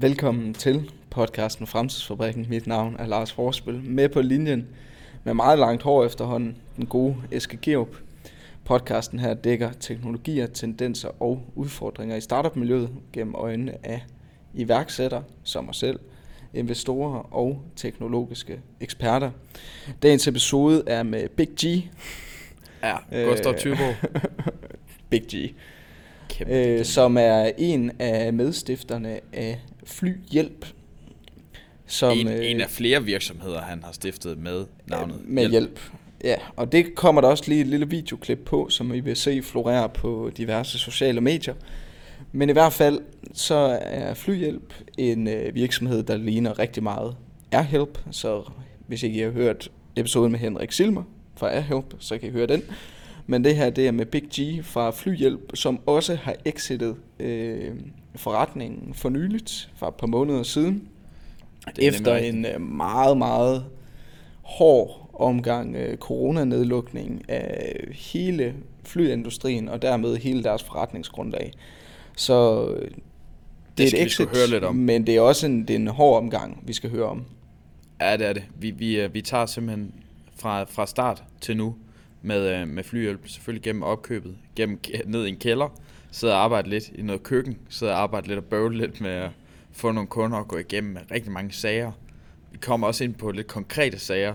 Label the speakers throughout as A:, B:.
A: Velkommen til podcasten Fremtidsfabrikken. Mit navn er Lars Forspil. Med på linjen med meget langt hår efterhånden, den gode Eske Geop. Podcasten her dækker teknologier, tendenser og udfordringer i startup-miljøet gennem øjnene af iværksættere som mig selv, investorer og teknologiske eksperter. Dagens episode er med Big G.
B: Ja, Gustav Thybo.
A: Big G. Øh, som er en af medstifterne af Flyhjælp.
B: Som, en, øh, en af flere virksomheder, han har stiftet med navnet
A: Med hjælp. hjælp. Ja, og det kommer der også lige et lille videoklip på, som I vil se florere på diverse sociale medier. Men i hvert fald, så er Flyhjælp en øh, virksomhed, der ligner rigtig meget Airhelp. Så hvis ikke I har hørt episoden med Henrik Silmer fra Airhelp, så kan I høre den. Men det her, det er med Big G fra Flyhjælp, som også har exitet øh, forretningen for nyligt, for et par måneder siden. Efter en øh, meget, meget hård omgang øh, coronanedlukning af hele flyindustrien, og dermed hele deres forretningsgrundlag. Så øh, det, det er et exit, høre lidt om. men det er også en, det er en hård omgang, vi skal høre om.
B: Ja, det er det. Vi, vi, øh, vi tager simpelthen fra, fra start til nu med, med flyhjælp, selvfølgelig gennem opkøbet, gennem ned i en kælder, sidde og arbejde lidt i noget køkken, sidde og arbejde lidt og bøvle lidt med at få nogle kunder og gå igennem med rigtig mange sager. Vi kommer også ind på lidt konkrete sager.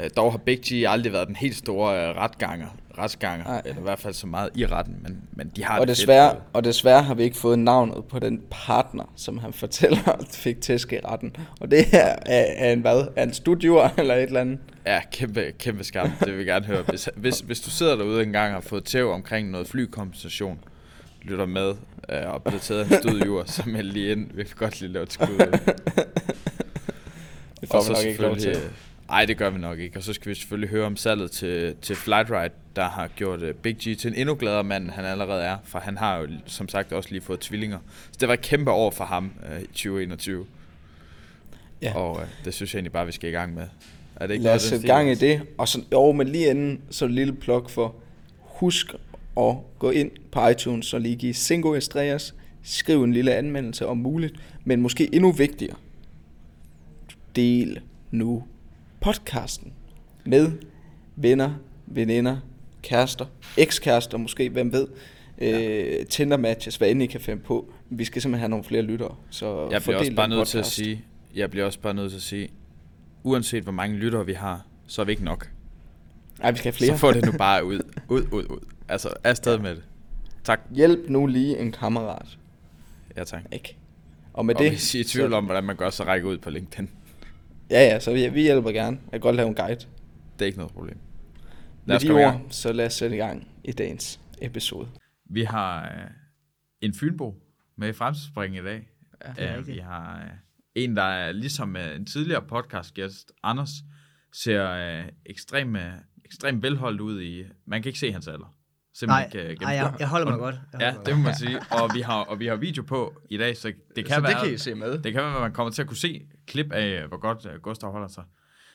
B: Øh, dog har Big G aldrig været den helt store øh, retganger, retsganger, eller i hvert fald så meget i retten, men, men de har
A: og
B: det
A: desværre, fedt. Og desværre har vi ikke fået navnet på den partner, som han fortæller fik tæsk i retten. Og det her er, er en hvad? Er en studior eller et eller andet?
B: Ja, kæmpe, kæmpe skam. Det vil vi gerne høre. Hvis, hvis, hvis du sidder derude engang og har fået tæv omkring noget flykompensation, lytter med øh, og bliver taget af en studior, så meld lige ind. Vi kan godt lige lave et skud.
A: det får vi nok ikke lov til.
B: Nej, det gør vi nok ikke. Og så skal vi selvfølgelig høre om salget til, til Flightride, der har gjort uh, Big G til en endnu gladere mand, han allerede er. For han har jo som sagt også lige fået tvillinger. Så det var et kæmpe år for ham uh, i 2021. Ja. Og uh, det synes jeg egentlig bare, vi skal i gang med.
A: Er det ikke Lad os sætte gang i det. Og så, jo, men lige inden, så et lille plok for, husk at gå ind på iTunes og lige give Cinco Estrellas, skriv en lille anmeldelse om muligt, men måske endnu vigtigere, del nu podcasten med venner, veninder, kærester, ekskærester måske, hvem ved, ja. øh, Tinder matches, hvad end I kan finde på. Vi skal simpelthen have nogle flere lyttere. Så
B: jeg bliver også bare nødt til at sige, jeg bliver også bare nødt til at sige, uanset hvor mange lyttere vi har, så er vi ikke nok.
A: Nej, vi skal have flere.
B: Så får det nu bare ud, ud, ud, ud. Altså, afsted ja. med det. Tak.
A: Hjælp nu lige en kammerat.
B: Ja, tak.
A: Ikke?
B: Og med og det... hvis I er i tvivl så... om, hvordan man gør, så række ud på LinkedIn.
A: Ja, ja, så vi, vi hjælper gerne. Jeg kan godt lave en guide.
B: Det er ikke noget problem.
A: Lad os Med de ord, så lad os sætte i gang i dagens episode.
B: Vi har øh, en Fynbo med i fremtidsspringen i dag. Ja, øh, vi har øh, en, der er ligesom øh, en tidligere podcastgæst, Anders, ser øh, ekstremt øh, ekstrem velholdt ud i... Man kan ikke se hans alder.
C: Nej, ikke, nej jeg, jeg holder mig godt.
B: Jeg ja, det må man sige. Og vi, har, og vi har video på i dag, så det kan så være...
A: det kan I se med.
B: Det kan være, at man kommer til at kunne se klip af, hvor godt uh, Gustav holder sig.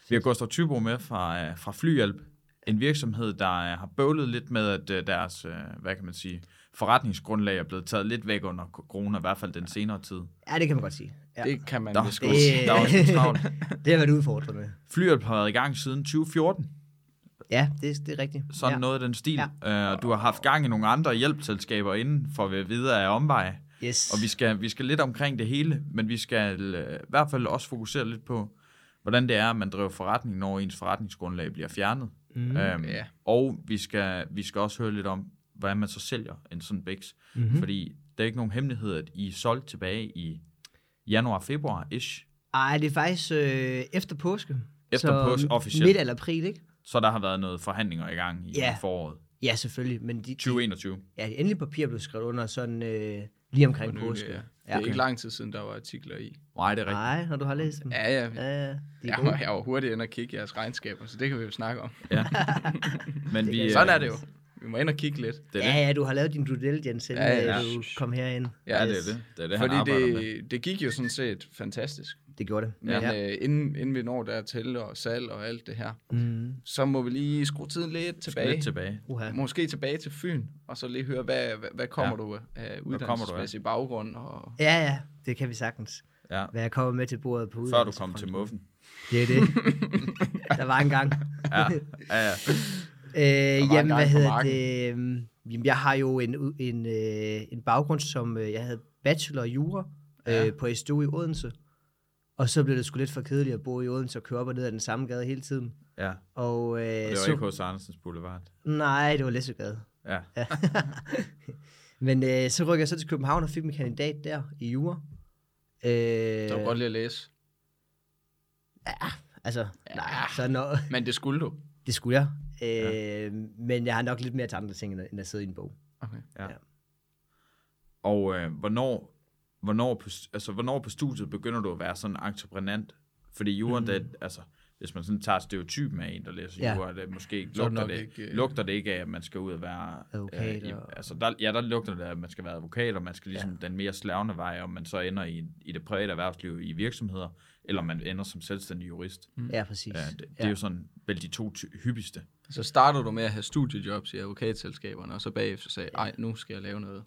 B: Vi har Gustav Tybo med fra, uh, fra Flyhjælp, en virksomhed, der har bøvlet lidt med, at deres, hvad kan man sige, forretningsgrundlag er blevet taget lidt væk under corona, i hvert fald den senere tid.
C: Ja, det kan man godt sige. Ja.
A: Det kan man
B: der, det, der er også travlt.
C: det har været udfordret med.
B: Flyhjælp har været i gang siden 2014.
C: Ja, det, det er rigtigt.
B: Sådan ja. noget af den stil. Ja. Uh, du har haft gang i nogle andre hjælpselskaber inden, for vi videre af omveje.
C: Yes.
B: Og vi skal, vi skal lidt omkring det hele, men vi skal uh, i hvert fald også fokusere lidt på, hvordan det er, at man driver forretning, når ens forretningsgrundlag bliver fjernet. Mm, um, yeah. Og vi skal, vi skal også høre lidt om, hvordan man så sælger en sådan bæks. Mm-hmm. Fordi der er ikke nogen hemmelighed, at I solgte tilbage i januar-februar-ish.
C: Ej, det er faktisk øh, efter påske.
B: Efter så påske, officielt.
C: Midt eller april, ikke?
B: Så der har været noget forhandlinger i gang i ja. foråret.
C: Ja, selvfølgelig. Men de,
B: 2021.
C: Ja, de endelige papir blev skrevet under sådan øh, lige omkring påske. Ja.
A: Det er okay. ikke lang tid siden, der var artikler i.
B: Nej, det er rigtigt.
C: Nej, når du har læst dem.
A: Ja, ja. ja, ja. Jeg, var, jeg var hurtigt ind og kigge jeres regnskaber, så det kan vi jo snakke om. Ja.
B: Men vi,
A: sådan er det jo. Vi må ind og kigge lidt.
C: Det er ja, det. ja, du har lavet din due diligence, inden ja, ja. du kom herind.
B: Ja, det er det. Det er det,
A: Fordi det, det gik jo sådan set fantastisk.
C: Det gjorde det.
A: Men ja. øh, inden, inden vi når dertil, og salg og alt det her, mm. så må vi lige skrue tiden lidt tilbage.
B: Lidt tilbage.
A: Uh-huh. Måske tilbage til Fyn, og så lige høre, hvad, hvad, hvad kommer ja. du af uddannelsesmæssig baggrund? Og...
C: Ja, ja, det kan vi sagtens.
B: Ja.
C: hvad jeg kommer med til bordet på
B: Før du kom til muffen.
C: Det er det. der var en gang.
B: Ja, ja, ja.
C: Øh,
A: en
C: jamen,
A: gang
C: hvad hedder det? Jamen, jeg har jo en, en, øh, en baggrund som, øh, jeg havde bachelor i jura
A: Ja.
C: øh, på SDU i Odense. Og så blev det sgu lidt for kedeligt at bo i Odense og køre op og ned ad den samme gade hele tiden.
B: ja.
C: Og, øh,
B: Og det var
C: så,
B: ikke hos Andersens Boulevard.
C: Nej, det var Læssegade.
B: Ja.
C: Men øh, så rykkede jeg så til København og fik min kandidat der i jura. Øh,
A: Så du godt lide at læse.
C: altså,
A: Ja.
C: nej, så når,
A: Men det skulle du.
C: det skulle jeg. Øh, Men jeg har nok lidt mere til andre ting, end at- end at sidde i en bog.
A: Okay.
B: Ja.
C: Ja.
B: Og øh, hvornår, hvornår, på, altså, hvornår på studiet begynder du at være sådan entreprenant? Fordi jura, mm. det, altså, hvis man sådan tager stereotypen af en, der læser
C: Ja.
B: jura, det måske
A: Så er det
B: lugter det,
A: ikke, øh,
B: lugter det ikke af, at man skal ud og være...
C: Advokat
B: i,
C: og-
B: altså, der, ja, der lugter det af, at man skal være advokat, og man skal ligesom ja. den mere slavne vej, om man så ender i, i det private erhvervsliv i virksomheder, eller man ender som selvstændig jurist. Mm.
C: Ja, præcis.
B: Ja, det, det ja. er jo sådan vel de to ty- hyppigste.
A: Så startede du med at have studiejobs i advokatselskaberne, og så bagefter sagde, ej, nu skal jeg lave noget.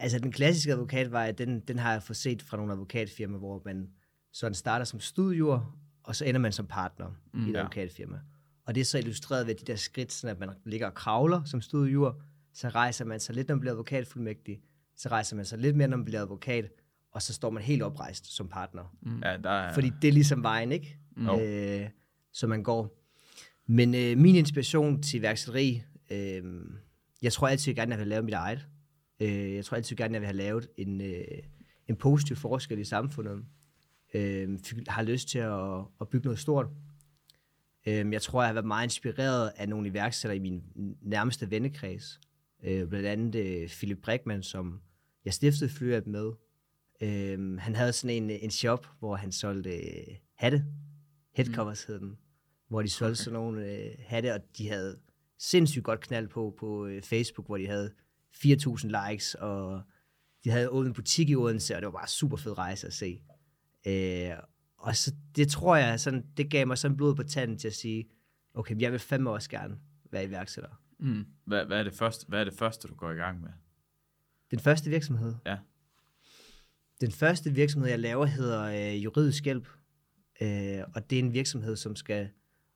C: Altså, den klassiske advokatvej, den, den har jeg fået set fra nogle advokatfirmaer, hvor man sådan starter som studiejur, og så ender man som partner mm, i et
B: ja.
C: advokatfirma. Og det er så illustreret ved de der skridt, sådan at man ligger og kravler som studiejur, så rejser man sig lidt, når man bliver advokatfuldmægtig, så rejser man sig lidt mere, når man bliver advokat, og så står man helt oprejst som partner.
B: Mm. Ja, der er,
C: Fordi det er ligesom vejen, ikke?
B: Jo.
C: Øh, så man går. Men øh, min inspiration til iværksætteri, øh, jeg tror altid gerne, jeg vil lave mit eget. Øh, jeg tror altid gerne, jeg vil have lavet en, øh, en positiv forskel i samfundet. Øh, har lyst til at, at bygge noget stort. Øh, jeg tror, jeg har været meget inspireret af nogle iværksættere i min nærmeste vennekreds. Øh, blandt andet øh, Philip Brickman, som jeg stiftede Flyat med. Øh, han havde sådan en, en shop, hvor han solgte øh, hatte. Headcovers hed den. Hvor de solgte sådan nogle øh, hatte, og de havde sindssygt godt knald på på øh, Facebook, hvor de havde 4.000 likes, og de havde åbnet butik i Odense, og det var bare super fed rejse at se. Øh, og så det tror jeg, sådan, det gav mig sådan blod på tanden til at sige, okay, jeg vil fandme også gerne være iværksætter.
A: Mm.
B: hvad, hvad, er det første, hvad er det første, du går i gang med?
C: Den første virksomhed?
B: Ja.
C: Den første virksomhed, jeg laver, hedder øh, Juridisk Hjælp. Øh, og det er en virksomhed, som skal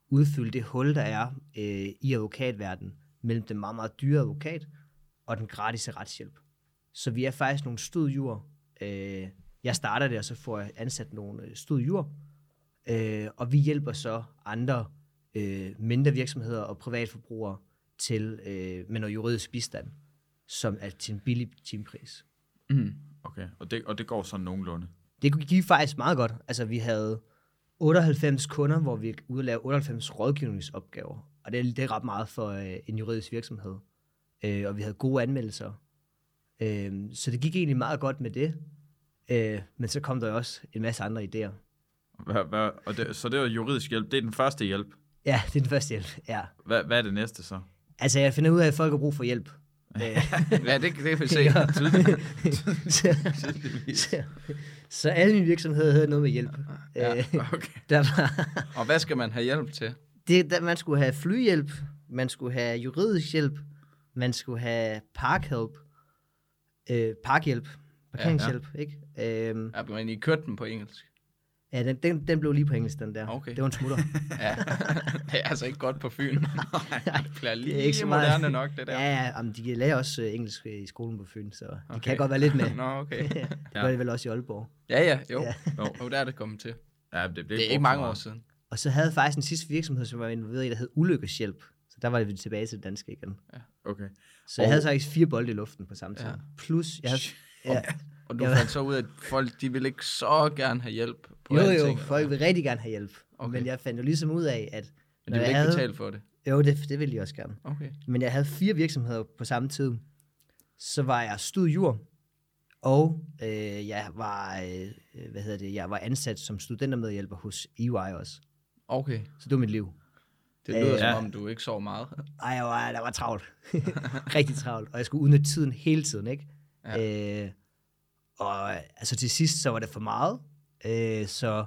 C: udfylde det hul, der er øh, i advokatverdenen mellem den meget, meget dyre advokat og den gratis retshjælp. Så vi er faktisk nogle studiejurer. Øh, jeg starter det, og så får jeg ansat nogle øh, studiejurer. Øh, og vi hjælper så andre øh, mindre virksomheder og privatforbrugere til øh, med noget juridisk bistand, som er til en billig timepris.
A: Mm.
B: Okay, og det, og det går sådan nogenlunde.
C: Det kunne give faktisk meget godt. Altså, vi havde 98 kunder, hvor vi lave 98 rådgivningsopgaver. Og det er, det er ret meget for øh, en juridisk virksomhed. Øh, og vi havde gode anmeldelser. Øh, så det gik egentlig meget godt med det. Øh, men så kom der også en masse andre idéer.
B: Hvad, hvad, og det, så det var juridisk hjælp. Det er den første hjælp.
C: Ja, det er den første hjælp. Ja.
B: Hvad, hvad er det næste så?
C: Altså, jeg finder ud af, at folk har brug for hjælp. Øh,
A: Ja, det, det kan vi se.
C: Ja.
A: tydeligt.
C: så, så, så alle mine virksomheder havde noget med hjælp.
A: Ja,
C: Øh,
B: Okay.
C: der var,
A: Og hvad skal man have hjælp til?
C: det, der, man skulle have flyhjælp, man skulle have juridisk hjælp, man skulle have parkhjælp, øh, parkhjælp, parkeringshjælp, ja, ja. ikke? Øhm,
A: Ja, men I kørte den på engelsk.
C: ja, den, den, den blev lige på engelsk, den der.
A: Okay.
C: Det var en smutter.
A: Ja, det er altså ikke godt på Fyn. det bliver lige
C: Det er ikke så meget.
A: moderne nok, det der.
C: ja, ja, jamen, de lærer også øh, engelsk i skolen på Fyn, så de
A: Okay.
C: kan godt være lidt med.
A: Nå, okay.
C: det gør de vel også i Aalborg.
A: Ja, ja, jo.
C: Ja.
A: Jo, jo der er det kommet til.
B: Ja, det,
A: Det er ikke mange år siden.
C: Og så havde jeg faktisk en sidste virksomhed, som var involveret i, der hed Ulykkeshjælp. Der var vi tilbage til det danske igen.
B: Okay.
C: Så jeg
B: Og-
C: havde faktisk fire bolde i luften på samme tid.
A: Ja.
C: Plus, jeg havde... Ja,
A: Og du
C: Ja.
A: fandt så ud af, at folk de vil ikke så gerne have hjælp på
C: jo,
A: alting,
C: jo, folk vil rigtig gerne have hjælp.
A: Okay.
C: Men jeg fandt jo ligesom ud af, at...
A: Men de vil
C: jeg
A: ikke
C: havde-
A: betale for det.
C: Jo, det, det ville de også gerne.
A: Okay.
C: Men jeg havde fire virksomheder på samme tid. Så var jeg studiejur, og øh, jeg var, øh, hvad hedder det, jeg var ansat som studentermedhjælper hos EY også.
A: Okay.
C: Så det var mit liv.
A: Det lyder
C: Øh,
A: som om, du ikke sov meget.
C: Ej, jeg var, der var travlt. Rigtig travlt. Og jeg skulle udnytte tiden hele tiden, ikke? Ja. Øh, og altså til sidst, så var det for meget. Øh, så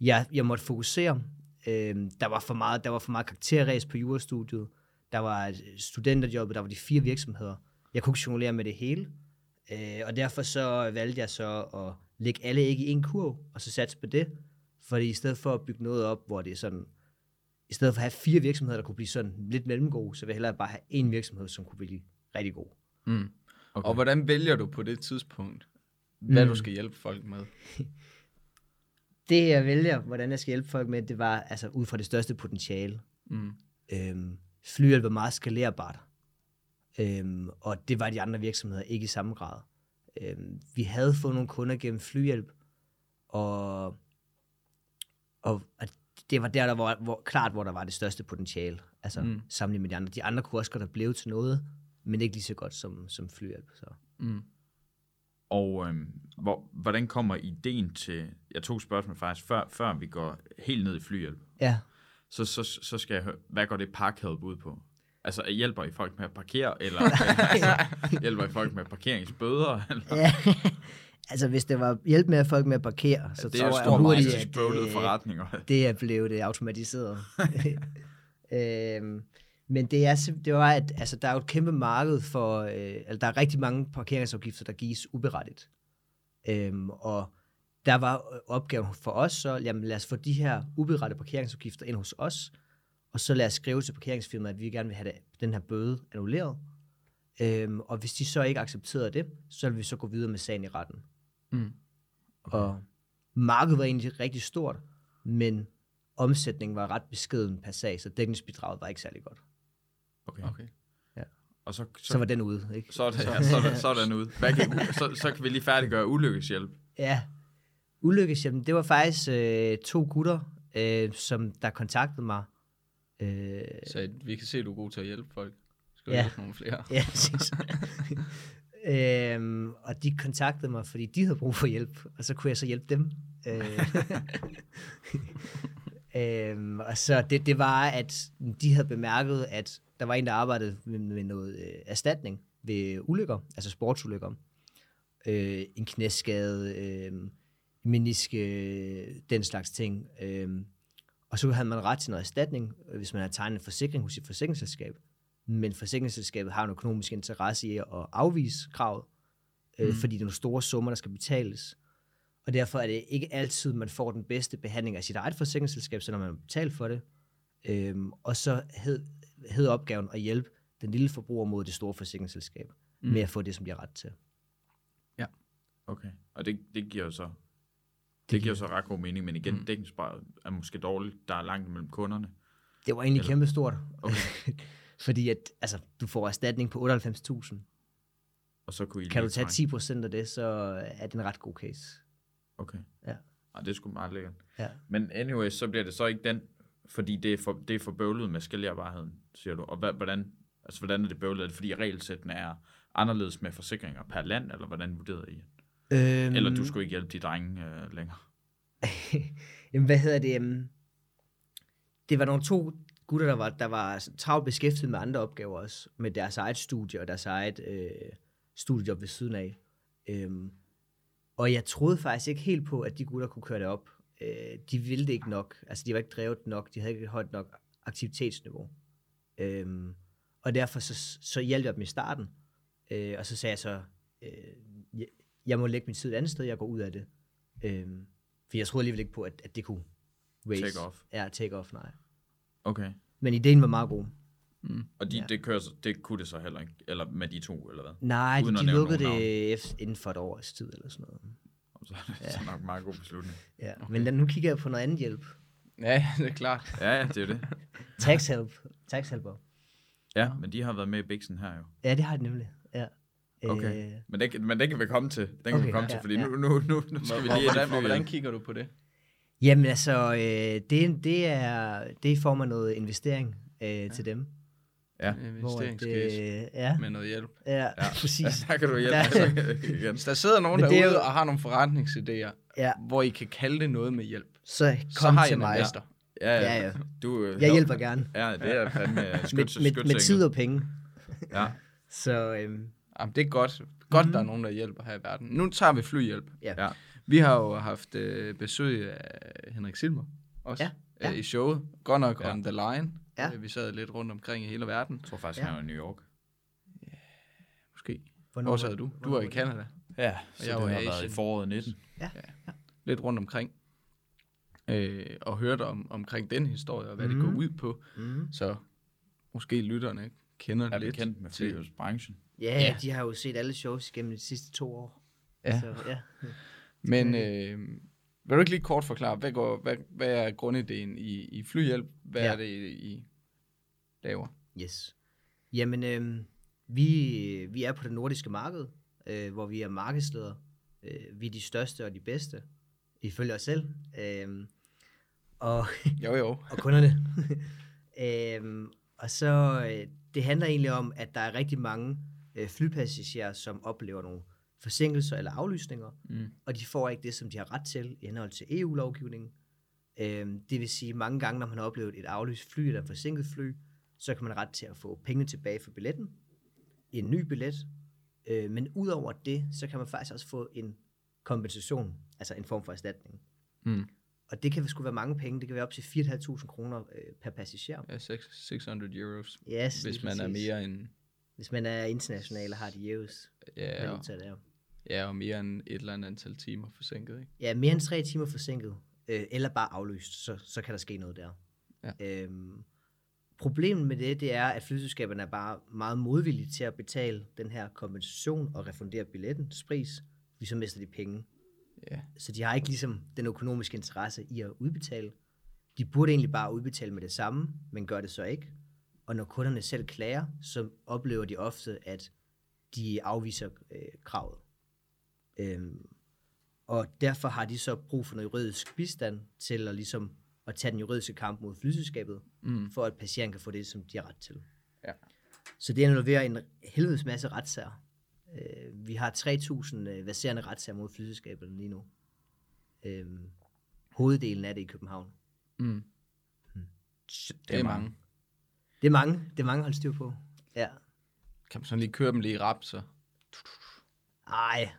C: jeg, jeg måtte fokusere. Øh, der var for meget, der var for meget karakterræs på jurastudiet. Der var et studenterjobbet, der var de fire virksomheder. Jeg kunne ikke jonglere med det hele. Øh, og derfor så valgte jeg så at lægge alle æg i en kurv, og så satse på det. Fordi i stedet for at bygge noget op, hvor det er sådan, i stedet for at have fire virksomheder, der kunne blive sådan lidt mellemgode, så vil jeg hellere bare have en virksomhed, som kunne blive rigtig god.
A: Mm.
B: Okay.
A: Okay. Og hvordan vælger du på det tidspunkt, hvad
C: Mm.
A: du skal hjælpe folk med?
C: Det jeg vælger, hvordan jeg skal hjælpe folk med, det var altså ud fra det største potentiale.
A: Mm.
C: Øhm, flyhjælp var meget skalerbart. Øhm, og det var de andre virksomheder ikke i samme grad. Øhm, vi havde fået nogle kunder gennem flyhjælp, og, og, og det var der, der var hvor, klart, hvor der var det største potentiale. Altså
A: Mm.
C: mm. sammenlignet med de andre. De andre kunne også godt have blevet til noget, men ikke lige så godt som, som flyhjælp. Så.
A: Mm.
B: Og øhm, hvor, hvordan kommer ideen til... Jeg tog spørgsmålet faktisk, før, før vi går helt ned i flyhjælp.
C: Ja,
B: Så, så, så skal jeg høre, hvad går det parkhelp ud på? Altså, hjælper I folk med at parkere, eller altså, hjælper I folk med parkeringsbøder? Eller?
C: ja. Altså hvis det var hjælp med at folk med at parkere, så
B: det er jo
C: tror jeg hurtigt, at øh,
B: forretninger.
C: det er blevet det automatiseret. øhm, men det er, det var, at altså, der er jo et kæmpe marked for, øh, altså, der er rigtig mange parkeringsafgifter, der gives uberettigt. Øhm, og der var øh, opgaven for os så, jamen lad os få de her uberettede parkeringsafgifter ind hos os, og så lad os skrive til parkeringsfirmaet, at vi gerne vil have det, den her bøde annulleret. Øhm, og hvis de så ikke accepterede det, så vil vi så gå videre med sagen i retten.
A: Mm.
C: Okay. Og markedet var egentlig rigtig stort, men omsætningen var ret beskeden per sag, så dækningsbidraget var ikke særlig godt.
B: Okay.
A: Okay.
B: Og så,
C: Så, så var den ude, ikke?
B: så, er det, ja, så, er så er den ude. Hvad kan, så, så kan vi lige færdiggøre ulykkeshjælp.
C: Ja, ulykkeshjælpen, det var faktisk øh, to gutter, øh, som der kontaktede mig. Øh,
A: Så vi kan se, at du er god til at hjælpe folk. Skal
C: Ja.
A: ja. nogle flere?
C: ja, præcis. Øhm, og de kontaktede mig, fordi de havde brug for hjælp, og så kunne jeg så hjælpe dem. Øh, øhm, og så det, det var, at de havde bemærket, at der var en, der arbejdede med, med noget øh, erstatning ved ulykker, altså sportsulykker. Øh, en knæskade, øh, meniske, øh, den slags ting. Øh, og så havde man ret til noget erstatning, øh, hvis man havde tegnet en forsikring hos sit forsikringsselskab. Men forsikringsselskabet har en økonomisk interesse i at afvise kravet, øh, mm. fordi det er nogle store summer, der skal betales. Og derfor er det ikke altid, man får den bedste behandling af sit eget forsikringsselskab, selvom man har betalt for det. Øhm, og så hed, hed opgaven at hjælpe den lille forbruger mod det store forsikringsselskab mm. med at få det, som de har ret til.
B: Okay. Og det, det giver jo så... Det giver så ret god mening, men igen, mm. dækningsbrevet er måske dårligt. Der er langt mellem kunderne.
C: Det var egentlig
B: Eller-
C: kæmpe stort.
B: Okay.
C: fordi at, altså, du får erstatning på 98.000.
B: Og så kunne I
C: Kan du tage
B: trække-
C: 10% af det, så er det en ret god case.
B: Okay.
C: Ja.
B: Ej, det er sgu meget lækkert.
C: Ja.
B: Men anyway, så bliver det så ikke den, fordi det er for, det er for bøvlet med skalerbarheden, siger du. Og hvordan, altså, hvordan er det bøvlet? Er det fordi regelsættene er anderledes med forsikringer per land, eller hvordan vurderer I?
C: Øhm,
B: Eller du skulle ikke hjælpe de drenge øh, længere?
C: Jamen, hvad hedder det? Um, det var nogle to gutter, der var, der var travlt beskæftiget med andre opgaver også, med deres eget studie og deres eget øh, studiejob ved siden af. Øhm, og jeg troede faktisk ikke helt på, at de gutter kunne køre det op. Øh, de ville det ikke nok. Altså, de var ikke drevet nok. De havde ikke et højt nok aktivitetsniveau. Øhm, og derfor så, så hjalp jeg dem i starten. Øh, og så sagde jeg så, øh, jeg, jeg må lægge min tid et andet sted, jeg går ud af det. Øhm, for jeg troede alligevel ikke på, at, at det kunne raise.
B: Take off.
C: Ja, take off, nej.
B: Okay.
C: Men ideen var meget god.
B: Og de,
C: Ja.
B: ja. det, kører, så- det kunne det så heller ikke? Eller med de to, eller hvad?
C: Nej,
B: Uden
C: de, de lukkede det efter, inden for et års tid eller sådan noget.
B: Og så er det så nok en meget god beslutning.
C: Ja. Okay. Men nu kigger jeg på noget andet hjælp.
A: Ja, det er klart.
B: Ja, ja, det er det.
C: Tax help. Tax helper.
B: Ja, men de har været med i Bixen her jo.
C: Ja, det har de nemlig. Ja.
B: Okay.
C: Øh,
B: Men det, kan- men det kan vi komme til. Den kan
C: Okay,
B: vi komme
C: ja,
B: til, fordi
C: ja.
B: nu, nu, nu, nu skal vi lige
A: hvordan, hvordan kigger du på det?
C: Jamen altså, øh, det, det, er, det er i form af noget investering øh, ja. til dem.
B: Ja,
A: Investeringscase
C: øh, ja,
A: med noget hjælp.
C: ja, ja, præcis.
B: der kan du hjælpe
C: Der-.
A: Hvis der sidder nogen
C: er
A: derude
C: jo-
A: og har nogle forretningsidéer,
C: Ja,
A: hvor I kan kalde det noget med hjælp,
C: så
A: så
C: kom
A: har I
C: til
A: en
C: mig.
A: investor.
B: Ja,
C: Ja,
B: ja.
C: ja.
B: Du, øh,
C: Jeg
B: jo.
C: hjælper gerne.
B: Ja, det er fandme skyt,
C: Med, med, med tid og penge.
B: Ja.
C: Så øhm,
A: Jamen, det er godt. Godt, mm-hmm. der er nogen, der hjælper her i verden. Nu tager vi flyhjælp.
C: ja.
B: Ja.
A: Vi har jo haft øh, besøg af Henrik Silmer også
C: Ja,
A: ja.
C: ja.
A: Øh, i showet. Godt nok
B: Ja.
A: ja. on the line.
C: Ja.
A: Øh, Vi sad lidt rundt omkring i hele verden.
B: Jeg tror faktisk,
C: Ja.
B: han er i New York.
A: Måske.
C: Hvornår
A: Hvor sad du? Du var i? Canada.
B: Ja, så
A: jeg
B: det
A: var
B: har været i foråret 19.
A: lidt rundt omkring. Øh, og hørte om, omkring den historie, og hvad mm. det
C: Mhm.
A: går ud på.
C: Mm.
A: Så måske lytterne kender
B: Er
A: lidt.
B: bekendt med
A: til-.
C: Ja,
A: Ja.
C: ja, de har jo set alle shows gennem de sidste to år.
A: Ja.
C: Så, ja.
A: Men øh, vil du ikke lige kort forklare, hvad, går, hvad, hvad er grundideen i, i flyhjælp? Hvad
C: Ja.
A: er det, I laver?
C: Yes. Jamen, øh, vi, vi er på det nordiske marked, øh, hvor vi er markedsleder. Øh, vi er de største og de bedste, ifølge os selv. Øh, og,
A: Jo, jo.
C: og kunderne. øhm, og så, øh, det handler egentlig om, at der er rigtig mange øh, flypassagerer, som oplever nogle forsinkelser eller aflysninger,
A: Mm.
C: og de får ikke det, som de har ret til i henhold til EU-lovgivningen. Øhm, det vil sige, mange gange, når man har oplevet et aflyst fly eller et forsinket fly, så kan man ret til at få penge tilbage for billetten, en ny billet, øh, men udover det, så kan man faktisk også få en kompensation, altså en form for erstatning.
A: Mm.
C: Og det kan sgu være mange penge. Det kan være op til 4.500 kroner øh, per passager.
A: Ja, seks- 600 euros,
C: Yes,
A: hvis man er
C: præcis.
A: mere end,
C: Hvis man er international og har de euros.
A: ja,
C: der.
A: Ja, og mere end et eller andet antal timer forsinket. Ikke?
C: Ja, mere end tre timer forsinket, øh, eller bare aflyst, så, så kan der ske noget der.
A: Ja.
C: Øhm, problemet med det, det er, at flyselskaberne er bare meget modvillige til at betale den her kompensation og refundere billettens pris, fordi så mister de penge.
A: Ja.
C: Så de har ikke ligesom den økonomiske interesse i at udbetale. De burde egentlig bare udbetale med det samme, men gør det så ikke. Og når kunderne selv klager, så oplever de ofte, at de afviser øh, kravet. Øhm, og derfor har de så brug for noget juridisk bistand til at, ligesom, at tage den juridiske kamp mod flyselskabet,
A: Mm.
C: for at patienten kan få det, som de har ret til.
A: Ja.
C: Så det involverer en helvedes masse retssager. Øh, vi har 3.000 øh, verserende retssager mod flyselskaberne lige nu. Øh, hoveddelen af det i København.
A: Mm.
C: Så
A: Det er mange.
C: Det er mange. Det er mange at holde styr på. Ja.
A: Kan man sådan lige køre dem lige i rap, så?
C: Ej.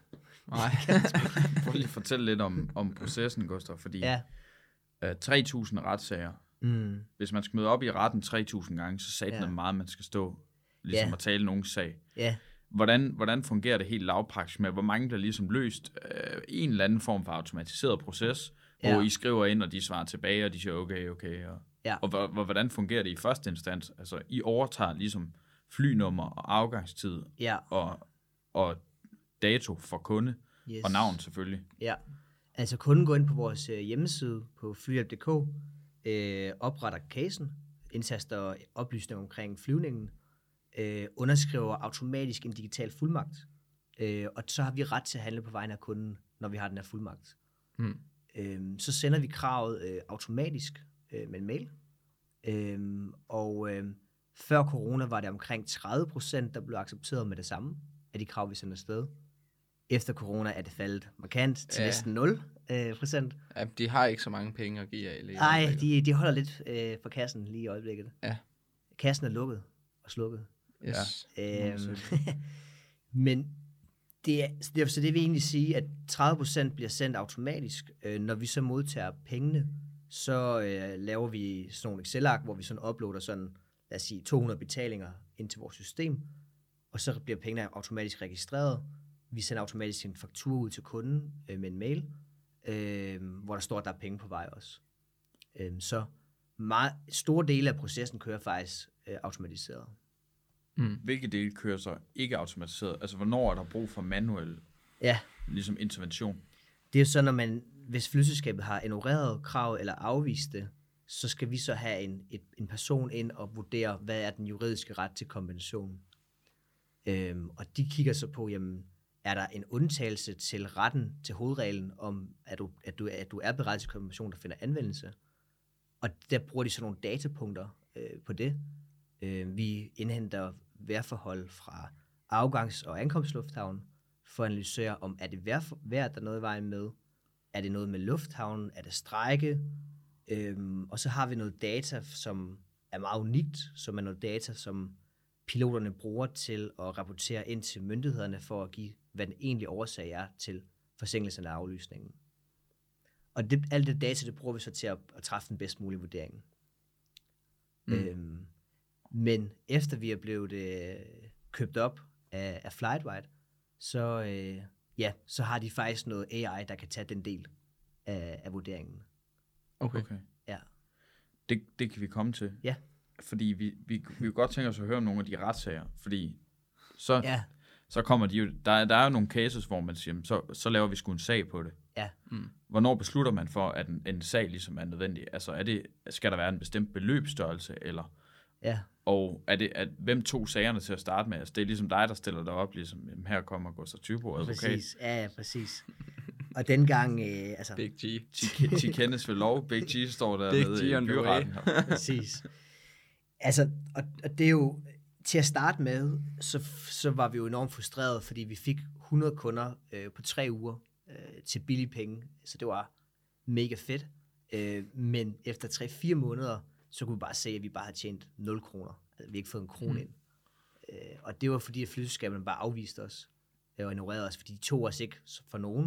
A: Nej.
B: Prøv lige at fortælle lidt om, om processen, Gustav, fordi
C: Ja.
B: øh, 3.000 retssager.
C: Mm.
B: Hvis man skal møde op i retten 3.000 gange, så sagde
C: Ja.
B: ja. meget, man skal stå ligesom
C: Ja.
B: at tale nogen sag.
C: Ja.
B: Hvordan, hvordan fungerer det helt lavpraktisk med, hvor mange bliver ligesom løst? Øh, en eller anden form for automatiseret proces, ja. Hvor I skriver ind, og de svarer tilbage, og de siger okay, okay. Og,
C: Ja.
B: og hvor- hvordan fungerer det i første instans? Altså, I overtager ligesom flynummer og afgangstid
C: Ja.
B: og, og dato for kunde,
C: Yes.
B: og navn selvfølgelig.
C: Ja, altså kunden går ind på vores øh, hjemmeside på flyhjælp.dk, øh, opretter casen, indtaster oplysninger omkring flyvningen, øh, underskriver automatisk en digital fuldmagt, øh, og så har vi ret til at handle på vegne af kunden, når vi har den her fuldmagt.
A: Mm.
C: Øh, så sender vi kravet øh, automatisk øh, med en mail, øh, og øh, før corona var det omkring 30 procent, der blev accepteret med det samme af de krav, vi sender afsted. Efter corona er det faldet markant til
A: Ja.
C: ja. næsten 0 øh, procent.
A: ja, de har ikke så mange penge at give af. lige
C: Nej, de, de holder lidt øh, for kassen lige i øjeblikket.
A: Ja.
C: Kassen er lukket og slukket.
A: Yes.
C: Øhm, men det er, så derfor så det vil egentlig sige, at 30% bliver sendt automatisk. Øh, når vi så modtager pengene, så øh, laver vi sådan nogle Excel-ark, hvor vi sådan uploader sådan, lad os sige, 200 betalinger ind til vores system, og så bliver pengene automatisk registreret. Vi sender automatisk en faktura ud til kunden øh, med en mail, øh, hvor der står, at der er penge på vej også. Øh, så meget, store dele af processen kører faktisk øh, automatiseret.
B: Hvilke dele kører så ikke automatiseret? Altså, hvornår er der brug for manuel
C: Ja,
B: ligesom intervention?
C: det er jo så, når man, hvis flyselskabet har ignoreret kravet eller afvist det, så skal vi så have en, et, en person ind og vurdere, hvad er den juridiske ret til kompensation. Øhm, og de kigger så på, jamen, er der en undtagelse til retten til hovedreglen om, at du, at du, at du er berettiget til kompensation, der finder anvendelse. Og der bruger de så nogle datapunkter øh, på det. Øh, vi indhenter vejrforhold fra afgangs- og ankomstlufthavn for at analysere, om er det vejr, vejr der er noget i vejen med, er det noget med lufthavnen, er det strække, øhm, og så har vi noget data, som er meget unikt, som er noget data, som piloterne bruger til at rapportere ind til myndighederne for at give, hvad den egentlige årsag er til forsinkelsen af aflysningen. Og det, alt det data, det bruger vi så til at, at træffe den bedst mulige vurdering. Mm. Øhm, men efter vi er blevet øh, købt op af, af Flightwide, så, øh, ja, så har de faktisk noget AI, der kan tage den del af, af vurderingen.
A: Okay.
B: Okay.
C: Ja.
B: Det, det kan vi komme til.
C: Ja.
B: Fordi vi, vi, vi kunne godt tænke os at høre om nogle af de retssager, fordi så,
C: Ja,
B: så kommer de jo, der, der er jo nogle cases, hvor man siger, så, så laver vi sgu en sag på det.
C: ja.
B: Hvornår beslutter man for, at en, en sag ligesom er nødvendig? Altså, er det, skal der være en bestemt beløbsstørrelse, eller,
C: Ja,
B: og er det, at, hvem tog sagerne til at starte med? Altså, det er ligesom dig, der stiller dig op, ligesom, jamen, her kommer Gustav Thybo, advokat.
C: præcis. Ja, ja, præcis. Og dengang, øh, altså,
A: Big G.
B: De, de kendes ved lov. Big G står der
A: Big
B: nede
A: G
B: i byretten.
C: Præcis. Altså, og, og det er jo, til at starte med, så, så var vi jo enormt frustrerede, fordi vi fik 100 kunder øh, på tre uger øh, til billige penge, så det var mega fedt. Øh, men efter 3-4 måneder, så kunne vi bare se, at vi bare havde tjent 0 kroner. Altså, vi havde ikke fået en krone ind. Øh, og det var fordi, at flyselskaberne bare afviste os øh, og ignorerede os, fordi de tog os ikke for nogen.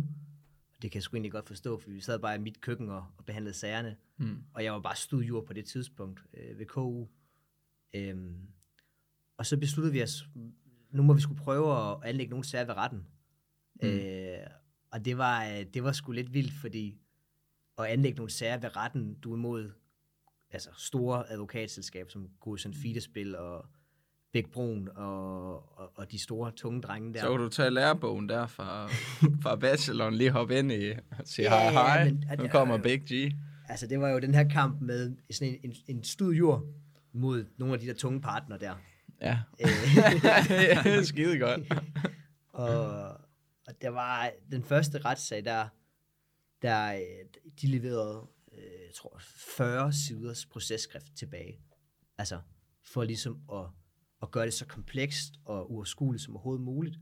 C: Og det kan jeg sgu egentlig godt forstå, for vi sad bare i mit køkken og, og behandlede sagerne. Mm. Og jeg var bare studjur på det tidspunkt øh, ved KU. Øhm, og så besluttede vi os, nu må vi skulle prøve at anlægge nogle sager ved retten. Mm. Øh, og det var, øh, det var sgu lidt vildt, fordi at anlægge nogle sager ved retten, du er imod altså store advokatselskaber som Godsen Fidespil og Bæk Brun og, og, og, de store, tunge drenge der.
A: Så kan du tage lærebogen der fra, fra bacheloren, lige hoppe ind i og sige
C: Ja,
A: hej hej.
C: men-
A: Nu kommer Big G.
C: Altså, det var jo den her kamp med sådan en, en, en studjur mod nogle af de der tunge partner der.
A: Ja.
C: Øh,
A: Skide godt.
C: og, og der var den første retssag, der, der øh, de leverede, øh, jeg tror, 40 siders processkrift tilbage. Altså, for ligesom at, at gøre det så komplekst og uoverskueligt som overhovedet muligt,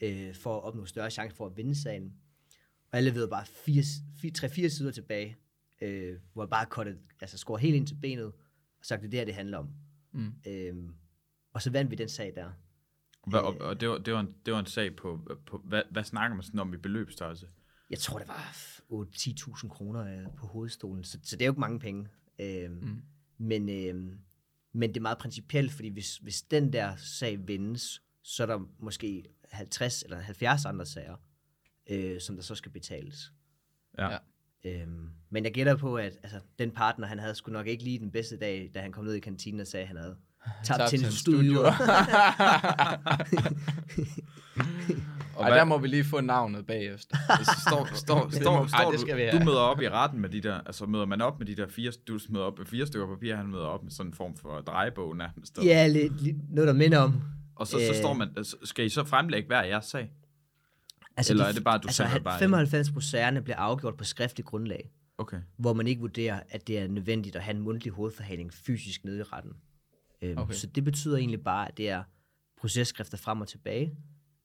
C: øh, for at opnå større chance for at vinde sagen. Og jeg leverede bare 3-4 sider tilbage, øh, hvor jeg bare kottet, altså skåret helt ind til benet, og sagt, det er det her, det handler om.
A: Mm.
C: Øhm, og så vandt vi den sag der.
B: Hvad, og, og det, var, det, var en, det var en sag på, på hvad, hvad snakker man sådan om i beløbsstørrelse?
C: Jeg tror, det var 8-10.000 kroner øh, på hovedstolen, så, så det er jo ikke mange penge. Øhm, mm. men, øhm, men det er meget principielt, fordi hvis, hvis den der sag vindes, så er der måske 50 eller 70 andre sager, øh, som der så skal betales.
B: Ja.
A: Ja.
B: ja.
C: Øhm, men jeg gætter på, at altså, den partner, han havde sgu nok ikke lige den bedste dag, da han kom ned i kantinen og sagde, at han havde tabt
A: Tabt
C: til
A: til
C: en
A: en
C: studio.
A: Og
B: hvad-
A: der må vi lige få navnet bagefter.
B: Står, står,
A: Det
B: står,
A: må- ej,
B: står
A: det skal vi
B: du,
A: have.
B: du møder op i retten med de der, altså møder man op med de der fire, du møder op med fire stykker papir, han møder op med sådan en form for drejebog nærmest.
C: ja, lidt, lidt, noget der minder om.
B: Og så, så
C: Øh,
B: står man, altså, skal I så fremlægge hver jeres sag?
C: Altså,
B: Eller
C: de-
B: er det bare, du
C: altså,
B: bare
C: 95 procent sagerne bliver afgjort på skriftligt grundlag,
B: Okay.
C: hvor man ikke vurderer, at det er nødvendigt at have en mundtlig hovedforhandling fysisk nede i retten. Øhm,
A: Okay.
C: Så det betyder egentlig bare, at det er processkrifter frem og tilbage.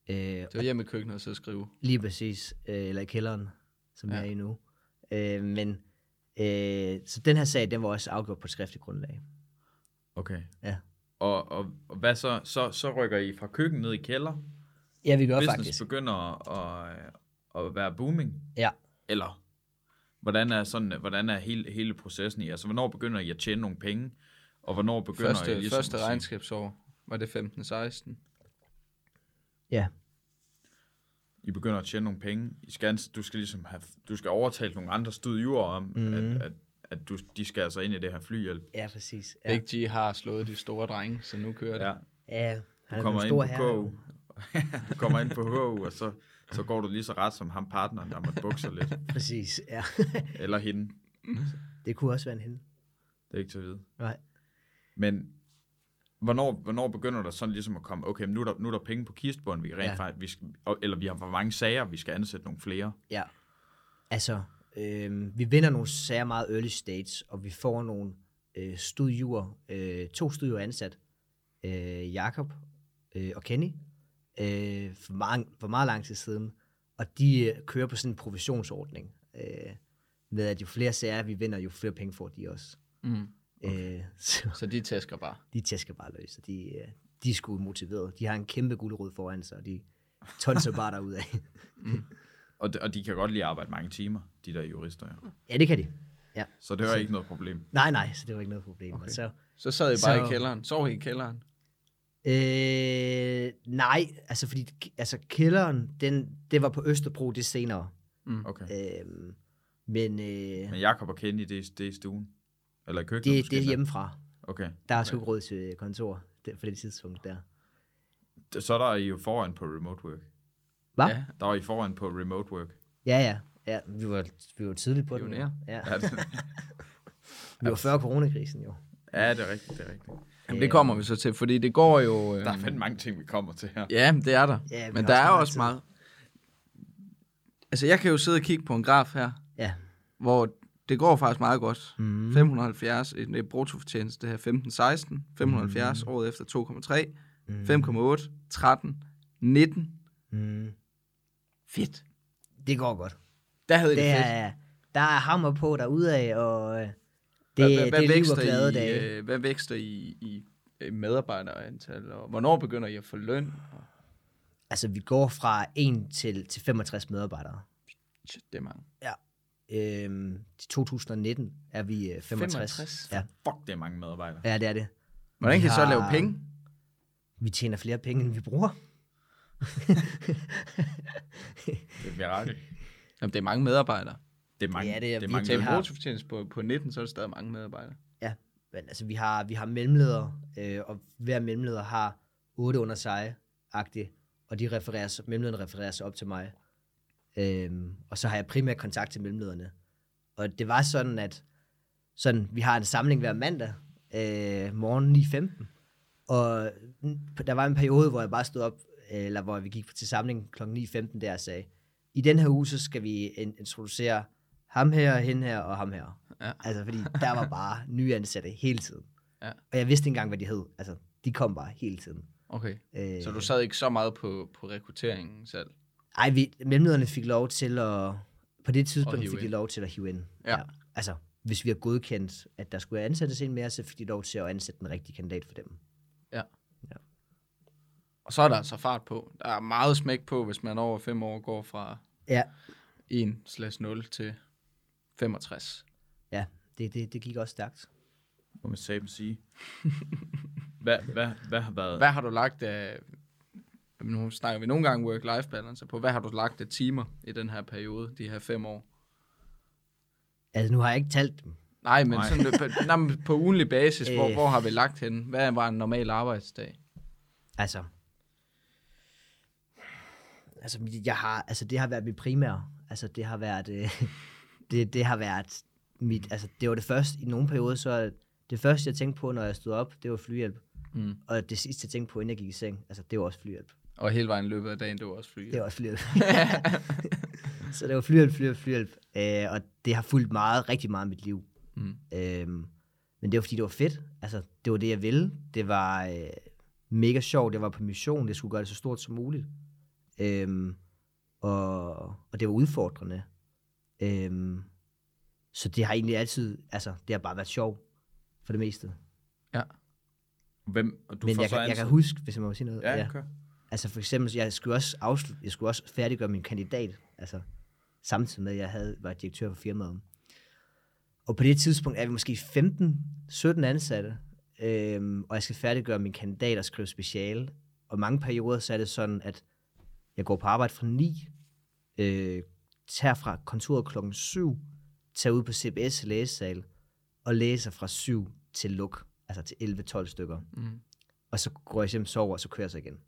C: Øh,
A: Det var hjemme i køkkenet og så skrive.
C: lige præcis, øh, eller i kælderen, som ja. Jeg er i nu. Øh, men, øh, så den her sag, den var også afgjort på et skriftligt grundlag.
B: Okay.
C: Ja,
B: Og, og, og hvad så? så? Så rykker I fra køkken ned i kælder?
C: ja vi gør
B: Business
C: faktisk.
B: begynder at, at, at være booming?
C: Ja.
B: Eller hvordan er, sådan, hvordan er hele, hele processen i? Altså, hvornår begynder I at tjene nogle penge? Og hvornår begynder
A: Første,
B: I ligesom
A: første regnskabsår var det 15-16.
C: Ja,
B: I begynder at tjene nogle penge. I skal, du skal ligesom have, du skal overtale nogle andre studierer om, mm. at, at, at du, de skal altså ind i det her flyhjælp.
C: ja præcis. Ja,
A: Big G har slået de store drenge, så nu kører det.
B: Ja.
C: ja han
B: Du
C: er
B: kommer
C: en
B: ind
C: stor
B: på
C: herre.
B: KU. du kommer ind på KU, og så, så går du lige så ret som ham partneren, der måtte bukse lidt.
C: Præcis, ja.
B: Eller hende.
C: det kunne også være en hende.
B: Det er ikke til at vide.
C: Nej.
B: Men hvornår, hvornår begynder der sådan ligesom at komme, okay, men nu er der, nu er der penge på kistbunden, vi rent
C: Ja.
B: faktisk, vi skal, og- eller vi har for mange sager, vi skal ansætte nogle flere.
C: Ja. Altså, øh, vi vinder nogle sager meget early stage, og vi får nogle øh, studierer, øh, to studierer ansat, øh, Jakob øh, og Kenny, øh, for, meget, for meget lang tid siden, og de øh, kører på sådan en provisionsordning, øh, med at jo flere sager vi vinder, jo flere penge får de også.
A: Mm.
C: Okay. Øh, så
A: Så de tæsker bare.
C: de tæsker bare løs, og de, øh, de er sgu motiveret. De har en kæmpe gulerod foran sig, og de tonser bare derudad.
B: Og de, og de kan godt lide at arbejde mange timer, de der jurister. Ja.
C: ja, det kan de. Ja.
B: Så det er ikke noget problem.
C: Nej, nej, så det var ikke noget problem. Okay. Og så,
A: Så sad I bare
C: Så-
A: i kælderen. Sov I i kælderen?
C: Øh, nej, altså fordi altså kælderen, den, det var på Østerbro, det er senere.
B: Okay.
C: Øh, men øh,
B: Men Jakob og Kenny, det er, det er i stuen? Eller i køkkenet?
C: det, det er hjemmefra.
B: Okay.
C: Der er sgu ikke råd til kontor det, for det tidspunkt der.
B: Så er der I jo foran på remote work.
C: Hvad?
A: Ja.
B: Der var I foran på remote work.
C: Ja, ja. ja vi, var, vi var tidligt på den.
A: Pionerer.
C: Ja.
B: Ja, det,
C: Vi var før coronakrisen jo.
B: ja, det er rigtigt, det er rigtigt.
A: Jamen, det kommer vi så til, fordi det går jo... Øh,
B: Der er fandme mange ting, vi kommer til her.
A: Ja, det er der.
C: Ja,
A: Men der er også
C: tid.
A: meget... Altså, jeg kan jo sidde og kigge på en graf her,
C: Ja.
A: hvor det går faktisk meget godt.
C: Mm.
A: 570, det er bruttofortjeneste det her 15-16, 570
C: Mm.
A: året efter 2,3, 5,8, 13, 19.
C: Mm.
A: Fedt.
C: Det går godt.
A: Der havde det,
C: Det
A: fedt.
C: er, der er hammer på derudad, og øh, det,
A: Hvad,
C: det,
A: hvad,
C: det
A: hvad,
C: og
A: vækster
C: glade
A: I,
C: dage.
A: øh, hvad vækster I i øh, medarbejderantal, og hvornår begynder I at få løn?
C: Altså, vi går fra 1 til, til 65 medarbejdere.
A: shit, det er mange.
C: Ja. Øhm, til 2019 er vi øh, 65.
A: 65?
C: Ja.
B: Fuck, det er mange medarbejdere.
C: ja, det er det.
A: Hvordan
C: Vi
A: kan I så
C: har-
A: lave penge?
C: Vi tjener flere penge, end vi bruger.
B: Det er mirakel.
A: Jamen, det er mange medarbejdere.
B: Det er mange,
C: Ja, det er
B: det er
C: vi
B: mange
A: Til
C: har-
A: på, på 19, så er det stadig mange medarbejdere.
C: Ja, men altså, vi har, vi har mellemledere, øh, og hver mellemleder har otte under sig, agtigt, og de refererer, sig- mellemlederne refererer sig op til mig. Øhm, og så har jeg primært kontakt til mellemlederne. Og det var sådan, at sådan, vi har en samling hver mandag, øh, morgen 9.15, og der var en periode, hvor jeg bare stod op, øh, eller hvor vi gik til samling kl. 9.15, der og sagde, i den her uge, så skal vi in- introducere ham her, hende her og ham her.
A: Ja.
C: Altså, fordi der var bare nye ansatte hele tiden.
A: Ja.
C: Og jeg vidste ikke engang, hvad de hed. Altså, de kom bare hele tiden.
A: Okay.
C: Øh,
A: Så du sad ikke så meget på, på rekrutteringen selv?
C: Ej, vi, mellemlederne fik lov til at... På det tidspunkt fik de lov til at hive ind.
A: Ja.
C: Altså, hvis vi har godkendt, at der skulle ansættes en mere, så fik de lov til at ansætte den rigtige kandidat for dem.
A: Og så er der altså fart på. Der er meget smæk på, hvis man over fem år går fra
C: Ja.
A: 1 slash 0 til 65.
C: Ja, det, det, det gik også stærkt.
B: Må man sige. Hvad, hvad, hvad har været...
A: Hvad har du lagt af... Nu snakker vi nogle gange work-life balance på. Hvad har du lagt af timer i den her periode, de her fem år?
C: Altså, nu har jeg ikke talt dem.
A: Nej, men
B: Nej.
A: sådan på, nej, men på ugenlig basis, hvor,
C: Øh.
A: hvor har vi lagt henne? Hvad var en normal arbejdsdag?
C: Altså, altså, jeg har, altså det har været mit primære. Altså, det har været, øh, det, det har været mit, altså, det var det første, i nogle perioder, så det første, jeg tænkte på, når jeg stod op, det var flyhjælp.
A: Mm.
C: Og det sidste, jeg tænkte på, inden jeg gik i seng, altså, det var også flyhjælp.
A: Og hele vejen løbet af dagen, det var også fly.
C: Det var også flyhjælp. så det var flyhjælp, flyhjælp, flyhjælp. Øh, og det har fulgt meget, rigtig meget af mit liv.
A: Mm.
C: Øhm, men det var fordi, det var fedt. Altså, det var det, jeg ville. Det var øh, mega sjovt. Jeg var på mission. Jeg skulle gøre det så stort som muligt. Øhm, og, og det var udfordrende. Øhm, så det har egentlig altid, altså, det har bare været sjovt for det meste.
B: Hvem, og du
C: men
B: får
C: jeg,
B: så
C: kan, jeg kan huske, hvis jeg må sige noget.
B: Ja, ja. Kør.
C: Altså for eksempel, jeg skulle også afslutte, jeg skulle også færdiggøre min kandidat, altså samtidig med, at jeg havde, var direktør for firmaet. Og på det tidspunkt er vi måske 15-17 ansatte, øhm, og jeg skal færdiggøre min kandidat og skrive speciale. Og mange perioder så er det sådan, at jeg går på arbejde fra 9, øh, tager fra kontoret klokken 7, tager ud på CBS læsesal, og læser fra 7 til luk, altså til 11-12 stykker.
A: Mm.
C: Og så går jeg hjem, sover, og så kører jeg så igen.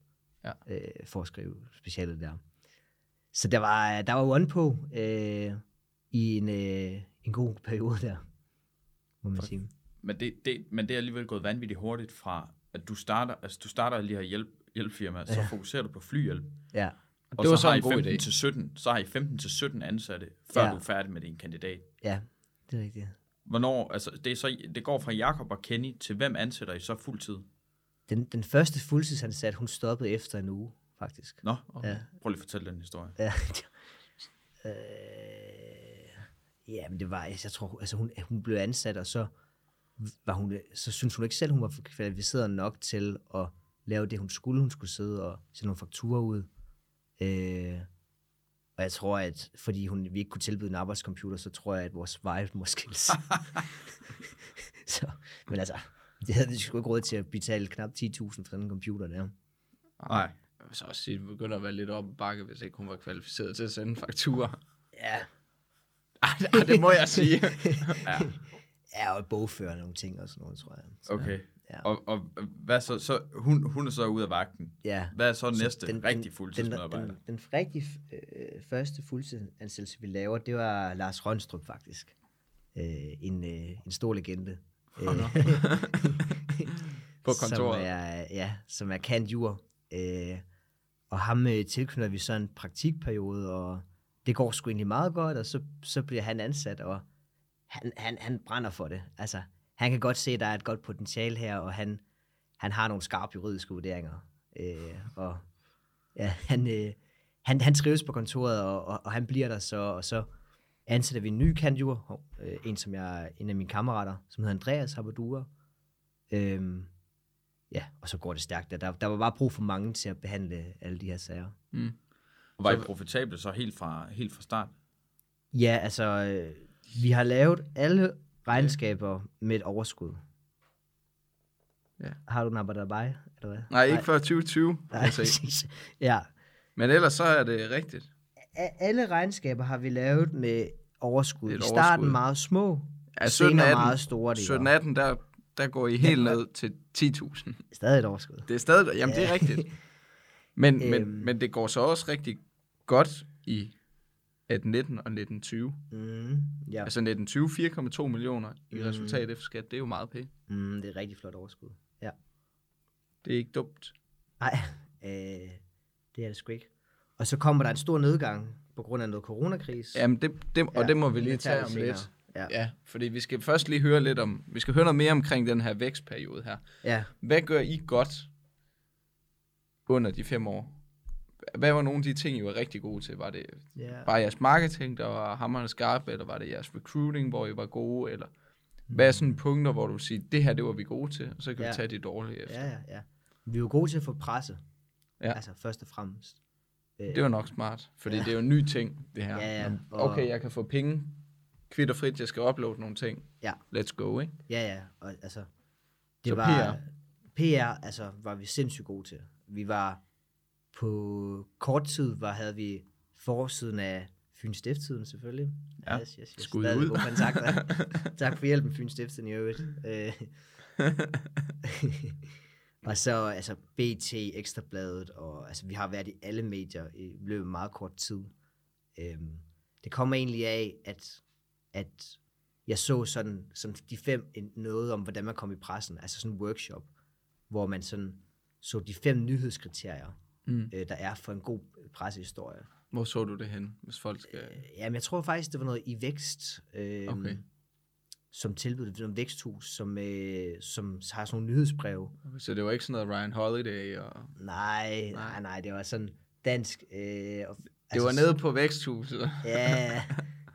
A: Ja.
C: Øh, for at skrive specialet der. Så der var, der var one på øh, i en, øh, en god periode der, må man sige.
B: Men det, det, men det er alligevel gået vanvittigt hurtigt fra, at du starter, altså du starter lige her hjælp, hjælpfirma, så
C: Ja.
B: fokuserer du på flyhjælp.
C: Ja,
B: Og
A: det var
B: så,
A: så
B: har
A: en
B: I
A: god
B: 15
A: idé.
B: til 17, så har I 15 til 17 ansatte, før
C: Ja.
B: du er færdig med din kandidat.
C: ja, det er rigtigt.
B: Hvornår, altså det, er så, det går fra Jakob og Kenny til hvem ansætter I så fuldtid?
C: Den, den første fuldtidsansat, hun stoppede efter en uge, faktisk.
B: Nå,
A: Okay.
C: Ja.
B: prøv lige at fortælle den historie.
C: Ja, øh, ja men det var, jeg tror, altså hun, hun blev ansat, og så var hun, så synes hun ikke selv, hun var kvalificeret nok til at lave det, hun skulle. Hun skulle sidde og sætte nogle fakturer ud. Øh, og jeg tror, at fordi hun, vi ikke kunne tilbyde en arbejdscomputer, så tror jeg, at vores veje må skilles. så, men altså, Det havde vi sgu ikke råd til at betale knap 10.000 for den computer der.
B: Nej.
A: Jeg vil så også sige, at det begynder at være lidt op ad bakke, hvis ikke hun var kvalificeret til at sende en faktura.
C: Ja,
A: Ej, det- må jeg sige.
B: Ja,
C: ja og bogfører nogle ting og sådan noget, tror jeg. Så,
B: okay.
C: Ja.
B: Og, og hvad så? så hun, hun er så ude af vagten.
C: Ja.
B: Hvad er så
C: Så
B: næste den, rigtig fuldtidsmedarbejder?
C: Den, den, den rigtig øh, første fuldtidsansættelse, vi laver, det var Lars Rønstrup faktisk. Øh, en, øh, en stor legende. Øh,
A: På kontoret.
C: Som er, ja, som er kant jur. Øh, og ham øh, tilknytter vi så en praktikperiode, og det går sgu egentlig meget godt, og så, så bliver han ansat, og han, han, han brænder for det. Altså, han kan godt se, at der er et godt potentiale her, og han, han har nogle skarpe juridiske vurderinger. Øh, og ja, han, øh, han, han trives på kontoret, og, og, og han bliver der så, og så ansætter vi en ny kandjur, øh, en som jeg, en af mine kammerater, som hedder Andreas Habadura. Øhm, ja, og så går det stærkt. Der, der, var bare brug for mange til at behandle alle de her sager.
B: Og var I profitable så helt fra, helt fra start?
C: Ja, altså, øh, vi har lavet alle regnskaber med et overskud.
A: Ja.
C: Har du napper dabei, eller hvad?
A: Nej, ikke før 2020.
C: Nej,
A: Altså,
C: præcis. Ja,
A: men ellers så er det rigtigt.
C: Alle regnskaber har vi lavet med overskud. I starten
A: overskud.
C: meget små,
A: Ja,
C: ja,
A: 17,
C: senere
A: 18,
C: meget store. Det
A: 17
C: var
A: 18, der, der går I helt ned til 10.000.
C: stadig et overskud.
A: Det er stadig, jamen det er
C: Ja.
A: rigtigt. Men, men,
C: Øhm.
A: men det går så også rigtig godt i 1819 og 1920.
C: Mm, ja,
A: Altså 1920 4,2 millioner i
C: Mm.
A: resultat efter skat. Det er jo meget penge.
C: mm, det er et rigtig flot overskud. Ja.
A: Det er ikke dumt.
C: Nej, øh, det er det sgu ikke. Og så kommer der en stor nedgang på grund af noget coronakris.
A: Jamen det, det, og
C: Ja,
A: det må vi lige
C: det
A: tage om lidt.
C: Ja.
A: Ja, fordi vi skal først lige høre lidt om, vi skal høre noget mere omkring den her vækstperiode her.
C: ja.
A: Hvad gør I godt under de fem år? Hvad var nogle af de ting, I var rigtig gode til? Var det
C: ja.
A: bare jeres marketing, der var hammerende skarp, eller var det jeres recruiting, hvor I var gode, eller hvad er sådan punkter, hvor du siger, det her, det var vi gode til, og så kan
C: Ja.
A: vi tage de dårlige efter.
C: Ja, ja, ja. Vi jo gode til at få presse.
A: Ja.
C: Altså, først og fremmest. Øh,
A: Det var nok smart, fordi
C: Ja.
A: det er jo en ny ting, det her.
C: Ja, ja, og-
A: Okay, jeg kan få penge kvitt og frit, jeg skal uploade nogle ting.
C: Ja.
A: Let's go, ikke?
C: Ja, ja. Og, altså, det
A: Så
C: var, PR, altså, var vi sindssygt gode til. Vi var på kort tid, var, havde vi forsiden af Fyns Stifttiden selvfølgelig.
A: Ja,
C: yes, yes, yes.
A: skud
C: Stadig
A: ud.
C: kontakter. tak for hjælpen, Fyns Stifttiden i øvrigt. Øh. og så altså BT, Ekstrabladet, og altså, vi har været i alle medier i løbet af meget kort tid. Øhm, det kommer egentlig af, at, at jeg så sådan, sådan de fem noget om, hvordan man kom i pressen, altså sådan en workshop, hvor man sådan så de fem nyhedskriterier,
A: Mm.
C: øh, der er for en god pressehistorie.
A: Hvor så du det hen, hvis folk skal...
C: Øh, jamen, jeg tror faktisk, det var noget i vækst, øh,
A: Okay.
C: Som tilbød det, noget væksthus, som, øh, som har sådan nogle nyhedsbreve.
A: Så det var ikke sådan noget Ryan Holiday, og...
C: Nej, nej, nej, det var sådan dansk. Øh, og,
A: Det var nede på væksthuset.
C: Ja,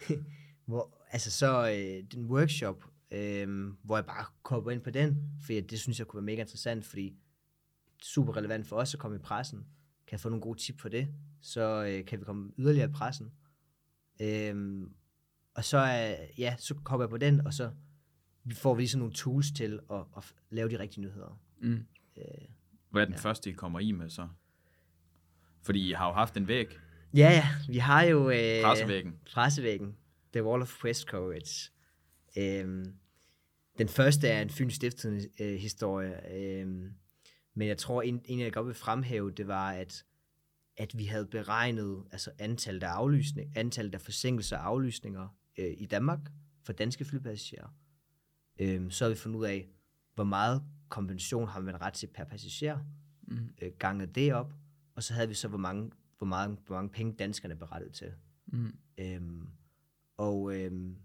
C: hvor, altså så øh, den workshop, øh, hvor jeg bare kommer ind på den, fordi det synes jeg kunne være mega interessant, fordi super relevant for os at komme i pressen. Kan jeg få nogle gode tip på det, så øh, kan vi komme yderligere i pressen. Øh, og så, øh, ja, så kommer jeg på den, og så får vi ligesom nogle tools til at, at lave de rigtige nyheder.
A: Mm.
B: Hvad er den ja. første, I kommer i med så? Fordi I har jo haft en væg,
C: Ja, ja, vi har jo... Øh,
B: pressevæggen.
C: pressevæggen, The Wall of Press Courage. Øhm, den første er en Fyns Stiftstidende øh, historie, øhm, men jeg tror, en, en jeg godt vil fremhæve, det var, at, at vi havde beregnet altså antallet af, aflysning, antallet af forsinkelser og aflysninger øh, i Danmark for danske flypassagerer. Øhm, så havde vi fundet ud af, hvor meget kompensation har man ret til per passager,
A: Mm.
C: øh, ganget det op, og så havde vi så, hvor mange, hvor mange, hvor mange penge danskerne er berettet til.
A: Mm.
C: Øhm, og øhm,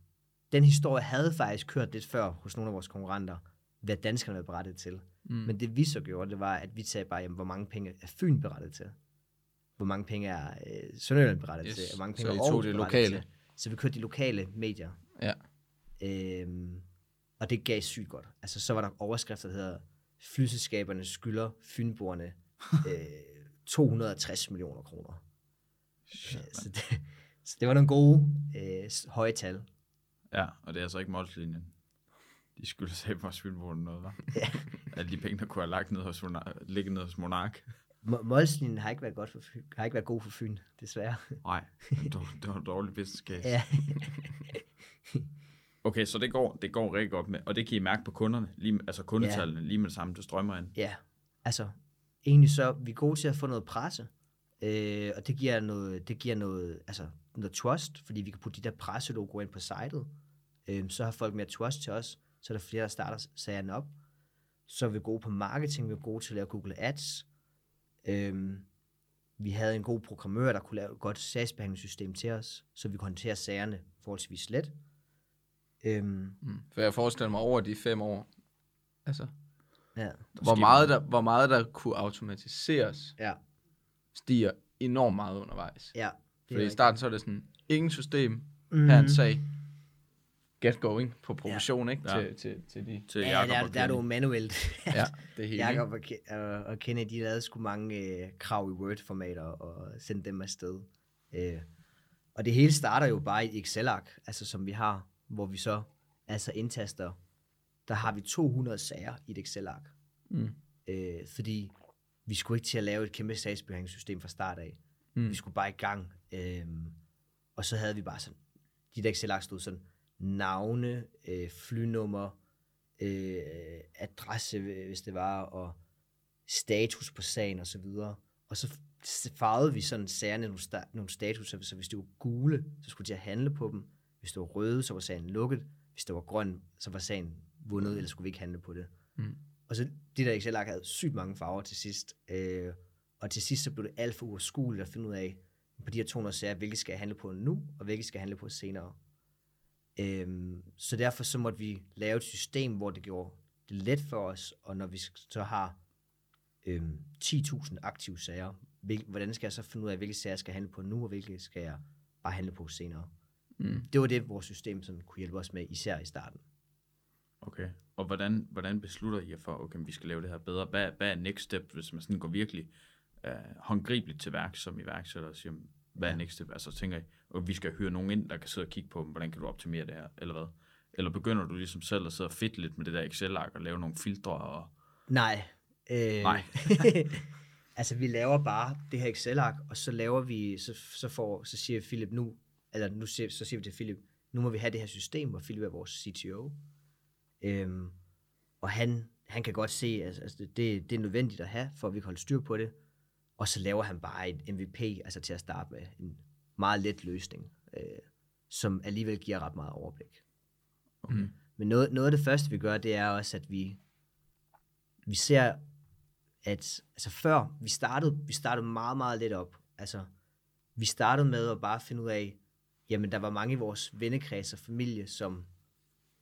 C: den historie havde faktisk kørt lidt før hos nogle af vores konkurrenter, hvad danskerne var berettet til.
A: Mm.
C: Men det vi så gjorde, det var, at vi sagde bare, jamen, hvor mange penge er Fyn berettet til? Hvor mange penge er øh, Sønderjylland berettet
A: Yes,
C: til? Hvor mange
A: så
C: penge
A: I
C: er
A: tog
C: Aarhus
A: det lokale.
C: Til? Så vi kørte de lokale medier.
A: Ja.
C: Øhm, og det gav sygt godt. Altså, så var der overskrifter, der hedder, flyselskaberne skylder fynboerne øh, 260 millioner kroner. Øh, så, det, så det var nogle gode, øh, høje tal.
B: Ja, og det er altså ikke målslinjen. De skulle sige for Svildborgen noget, hva'? Alle de penge, der kunne have lagt ned hos, Monark, ligget ned hos Monark.
C: Målslinjen har ikke været godt for Fyn, har ikke været god for Fyn, desværre.
B: Nej, det var, en dårlig business case.
C: ja.
B: Okay, så det går, det går rigtig godt med, og det kan I mærke på kunderne, lige, altså kundetallene, lige med det samme, det strømmer ind.
C: ja, altså, egentlig så, vi er gode til at få noget presse, øh, og det giver noget, det giver noget, altså, noget trust, fordi vi kan putte de der presselogoer ind på sitet, øh, så har folk mere trust til os, så er der flere, der starter sagerne op. Så er vi gode på marketing, vi er gode til at lave Google Ads. Øhm, vi havde en god programmør, der kunne lave et godt sagsbehandlingssystem til os, så vi kunne håndtere sagerne forholdsvis let. Øhm,
A: Mm. For jeg forestiller mig over de fem år, altså,
C: ja,
A: hvor meget, der, hvor meget der kunne automatiseres,
C: ja,
A: stiger enormt meget undervejs.
C: ja.
A: Fordi i starten så er det sådan, ingen system,
C: mm,
A: her er en sag, get going på provision, ikke?
B: Ja.
A: Til, til, til de,
B: Til
C: Ja,
B: Jacob
C: der,
B: og
C: der er du manuelt.
A: ja, det hele,
C: Jakob og, Ke- og, og Kenny, de lavede sgu mange øh, krav i Word-formater og sendte dem afsted. Øh, og det hele starter jo bare i et Excel-ark, altså som vi har, hvor vi så altså indtaster, der har vi 200 sager i et Excel-ark.
A: Mm.
C: Øh, fordi vi skulle ikke til at lave et kæmpe sagsbehandlingssystem fra start af.
A: Mm.
C: Vi skulle bare i gang. Øh, og så havde vi bare sådan, de der Excel-ark stod sådan, navne, øh, flynummer, øh, adresse, hvis det var, og status på sagen og så videre. Og så farvede vi sådan sagerne nogle, sta- nogle status, så hvis det var gule, så skulle de have handle på dem. Hvis det var røde, så var sagen lukket. Hvis det var grøn, så var sagen vundet, eller skulle vi ikke handle på det.
A: Mm.
C: Og så det der Excel-ark havde sygt mange farver til sidst. Øh, og til sidst så blev det alt for uoverskueligt at finde ud af, på de her 200 sager, hvilke skal jeg handle på nu, og hvilke skal jeg handle på senere. Øhm, så derfor så måtte vi lave et system, hvor det gjorde det let for os, og når vi så har øhm, 10.000 aktive sager, hvil, hvordan skal jeg så finde ud af, hvilke sager jeg skal handle på nu, og hvilke skal jeg bare handle på senere.
A: Mm.
C: Det var det, vores system sådan, kunne hjælpe os med, især i starten.
B: Okay, og hvordan, hvordan beslutter I jer for, okay, vi skal lave det her bedre? Hvad, hvad er next step, hvis man sådan går virkelig uh, håndgribeligt til værk som iværksætter og siger, hvad er next step? Altså tænker I, at vi skal hyre nogen ind, der kan sidde og kigge på, hvordan kan du optimere det her, eller hvad? Eller begynder du ligesom selv at sidde og fedte lidt med det der Excel-ark og lave nogle filtre og...
C: Nej. Øh,
B: Nej.
C: altså, vi laver bare det her Excel-ark, og så laver vi, så, så, får, så siger Philip nu, eller nu siger, så siger vi til Philip, nu må vi have det her system, hvor Philip er vores CTO. Øhm, og han, han kan godt se, at altså, altså, det, det er nødvendigt at have, for at vi kan holde styr på det. Og så laver han bare et MVP, altså til at starte med, en meget let løsning, øh, som alligevel giver ret meget overblik.
B: Okay.
C: Men noget, noget af det første, vi gør, det er også, at vi, vi ser, at altså før vi startede, vi startede meget, meget let op. Altså, vi startede med at bare finde ud af, jamen der var mange i vores vennekreds og familie, som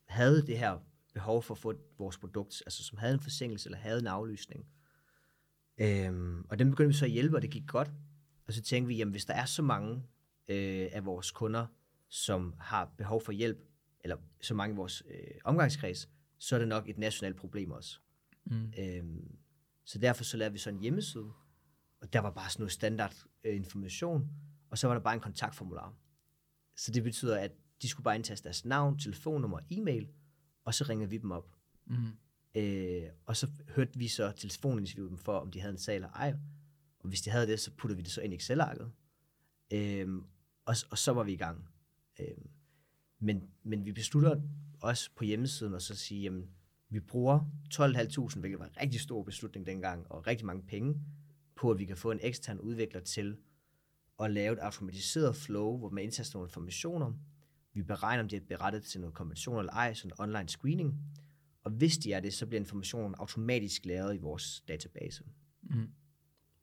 C: havde det her behov for at få vores produkt, altså som havde en forsinkelse eller havde en aflysning. Øhm, og dem begyndte vi så at hjælpe, og det gik godt. Og så tænkte vi, jamen hvis der er så mange øh, af vores kunder, som har behov for hjælp, eller så mange i vores øh, omgangskreds, så er det nok et nationalt problem også.
A: Mm.
C: Øhm, så derfor så lavede vi så en hjemmeside, og der var bare sådan noget standard øh, information, og så var der bare en kontaktformular. Så det betyder, at de skulle bare indtaste deres navn, telefonnummer og e-mail, og så ringede vi dem op.
A: Mm.
C: Øh, og så hørte vi så telefoninterviewet dem for, om de havde en sag eller ej. Og hvis de havde det, så puttede vi det så ind i Excel-arket. Øh, og, og så var vi i gang. Øh, men, men vi beslutter også på hjemmesiden at så sige, jamen, vi bruger 12.500, hvilket var en rigtig stor beslutning dengang, og rigtig mange penge, på at vi kan få en ekstern udvikler til at lave et automatiseret flow, hvor man indtaster nogle informationer. Vi beregner, om de er berettet til noget konvention eller ej, sådan en online screening. Og hvis de er det, så bliver informationen automatisk lagret i vores database.
A: Mm.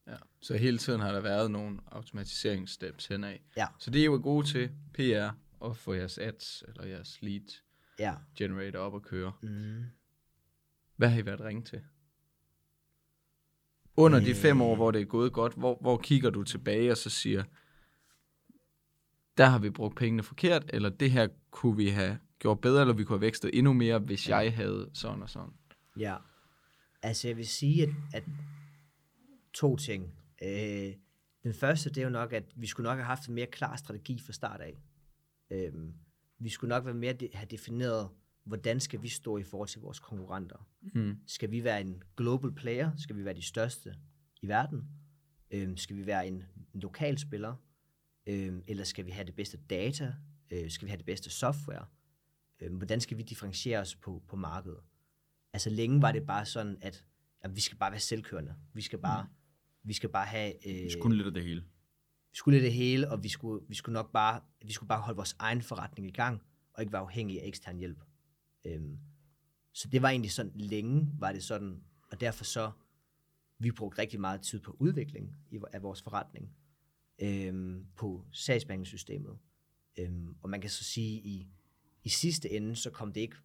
A: Ja. Så hele tiden har der været nogle automatiseringssteps henad.
C: Ja.
A: Så det er jo gode til PR og få jeres ads eller jeres lead
C: Ja.
A: generator op at køre.
C: Mm.
A: Hvad har I været ringe til? Under de fem
C: Øh.
A: år, hvor det er gået godt, hvor, hvor kigger du tilbage og så siger, der har vi brugt pengene forkert, eller det her kunne vi have gjort bedre, eller vi kunne have vækstet endnu mere, hvis
C: Ja.
A: jeg havde sådan og sådan.
C: Ja. Altså jeg vil sige, at, at to ting. Øh, den første, det er jo nok, at vi skulle nok have haft en mere klar strategi fra start af. Øh, vi skulle nok være mere de, have defineret, hvordan skal vi stå i forhold til vores konkurrenter?
A: Mm.
C: Skal vi være en global player? Skal vi være de største i verden? Øhm, skal vi være en lokal spiller? Øhm, eller skal vi have det bedste data? Øh, skal vi have det bedste software? Øhm, hvordan skal vi differentiere os på, på markedet? Altså længe var det bare sådan, at jamen, vi skal bare være selvkørende. Vi skal bare, mm. vi skal bare have... Øh,
B: Vi skulle lidt af det hele.
C: vi skulle det hele, og vi skulle, vi skulle nok bare, vi skulle bare holde vores egen forretning i gang, og ikke være afhængige af ekstern hjælp. Øhm, så det var egentlig sådan, længe var det sådan, og derfor så, vi brugte rigtig meget tid på udvikling i, af vores forretning, øhm, på sagsbehandlingssystemet. Øhm, og man kan så sige, i, i sidste ende, så kom det ikke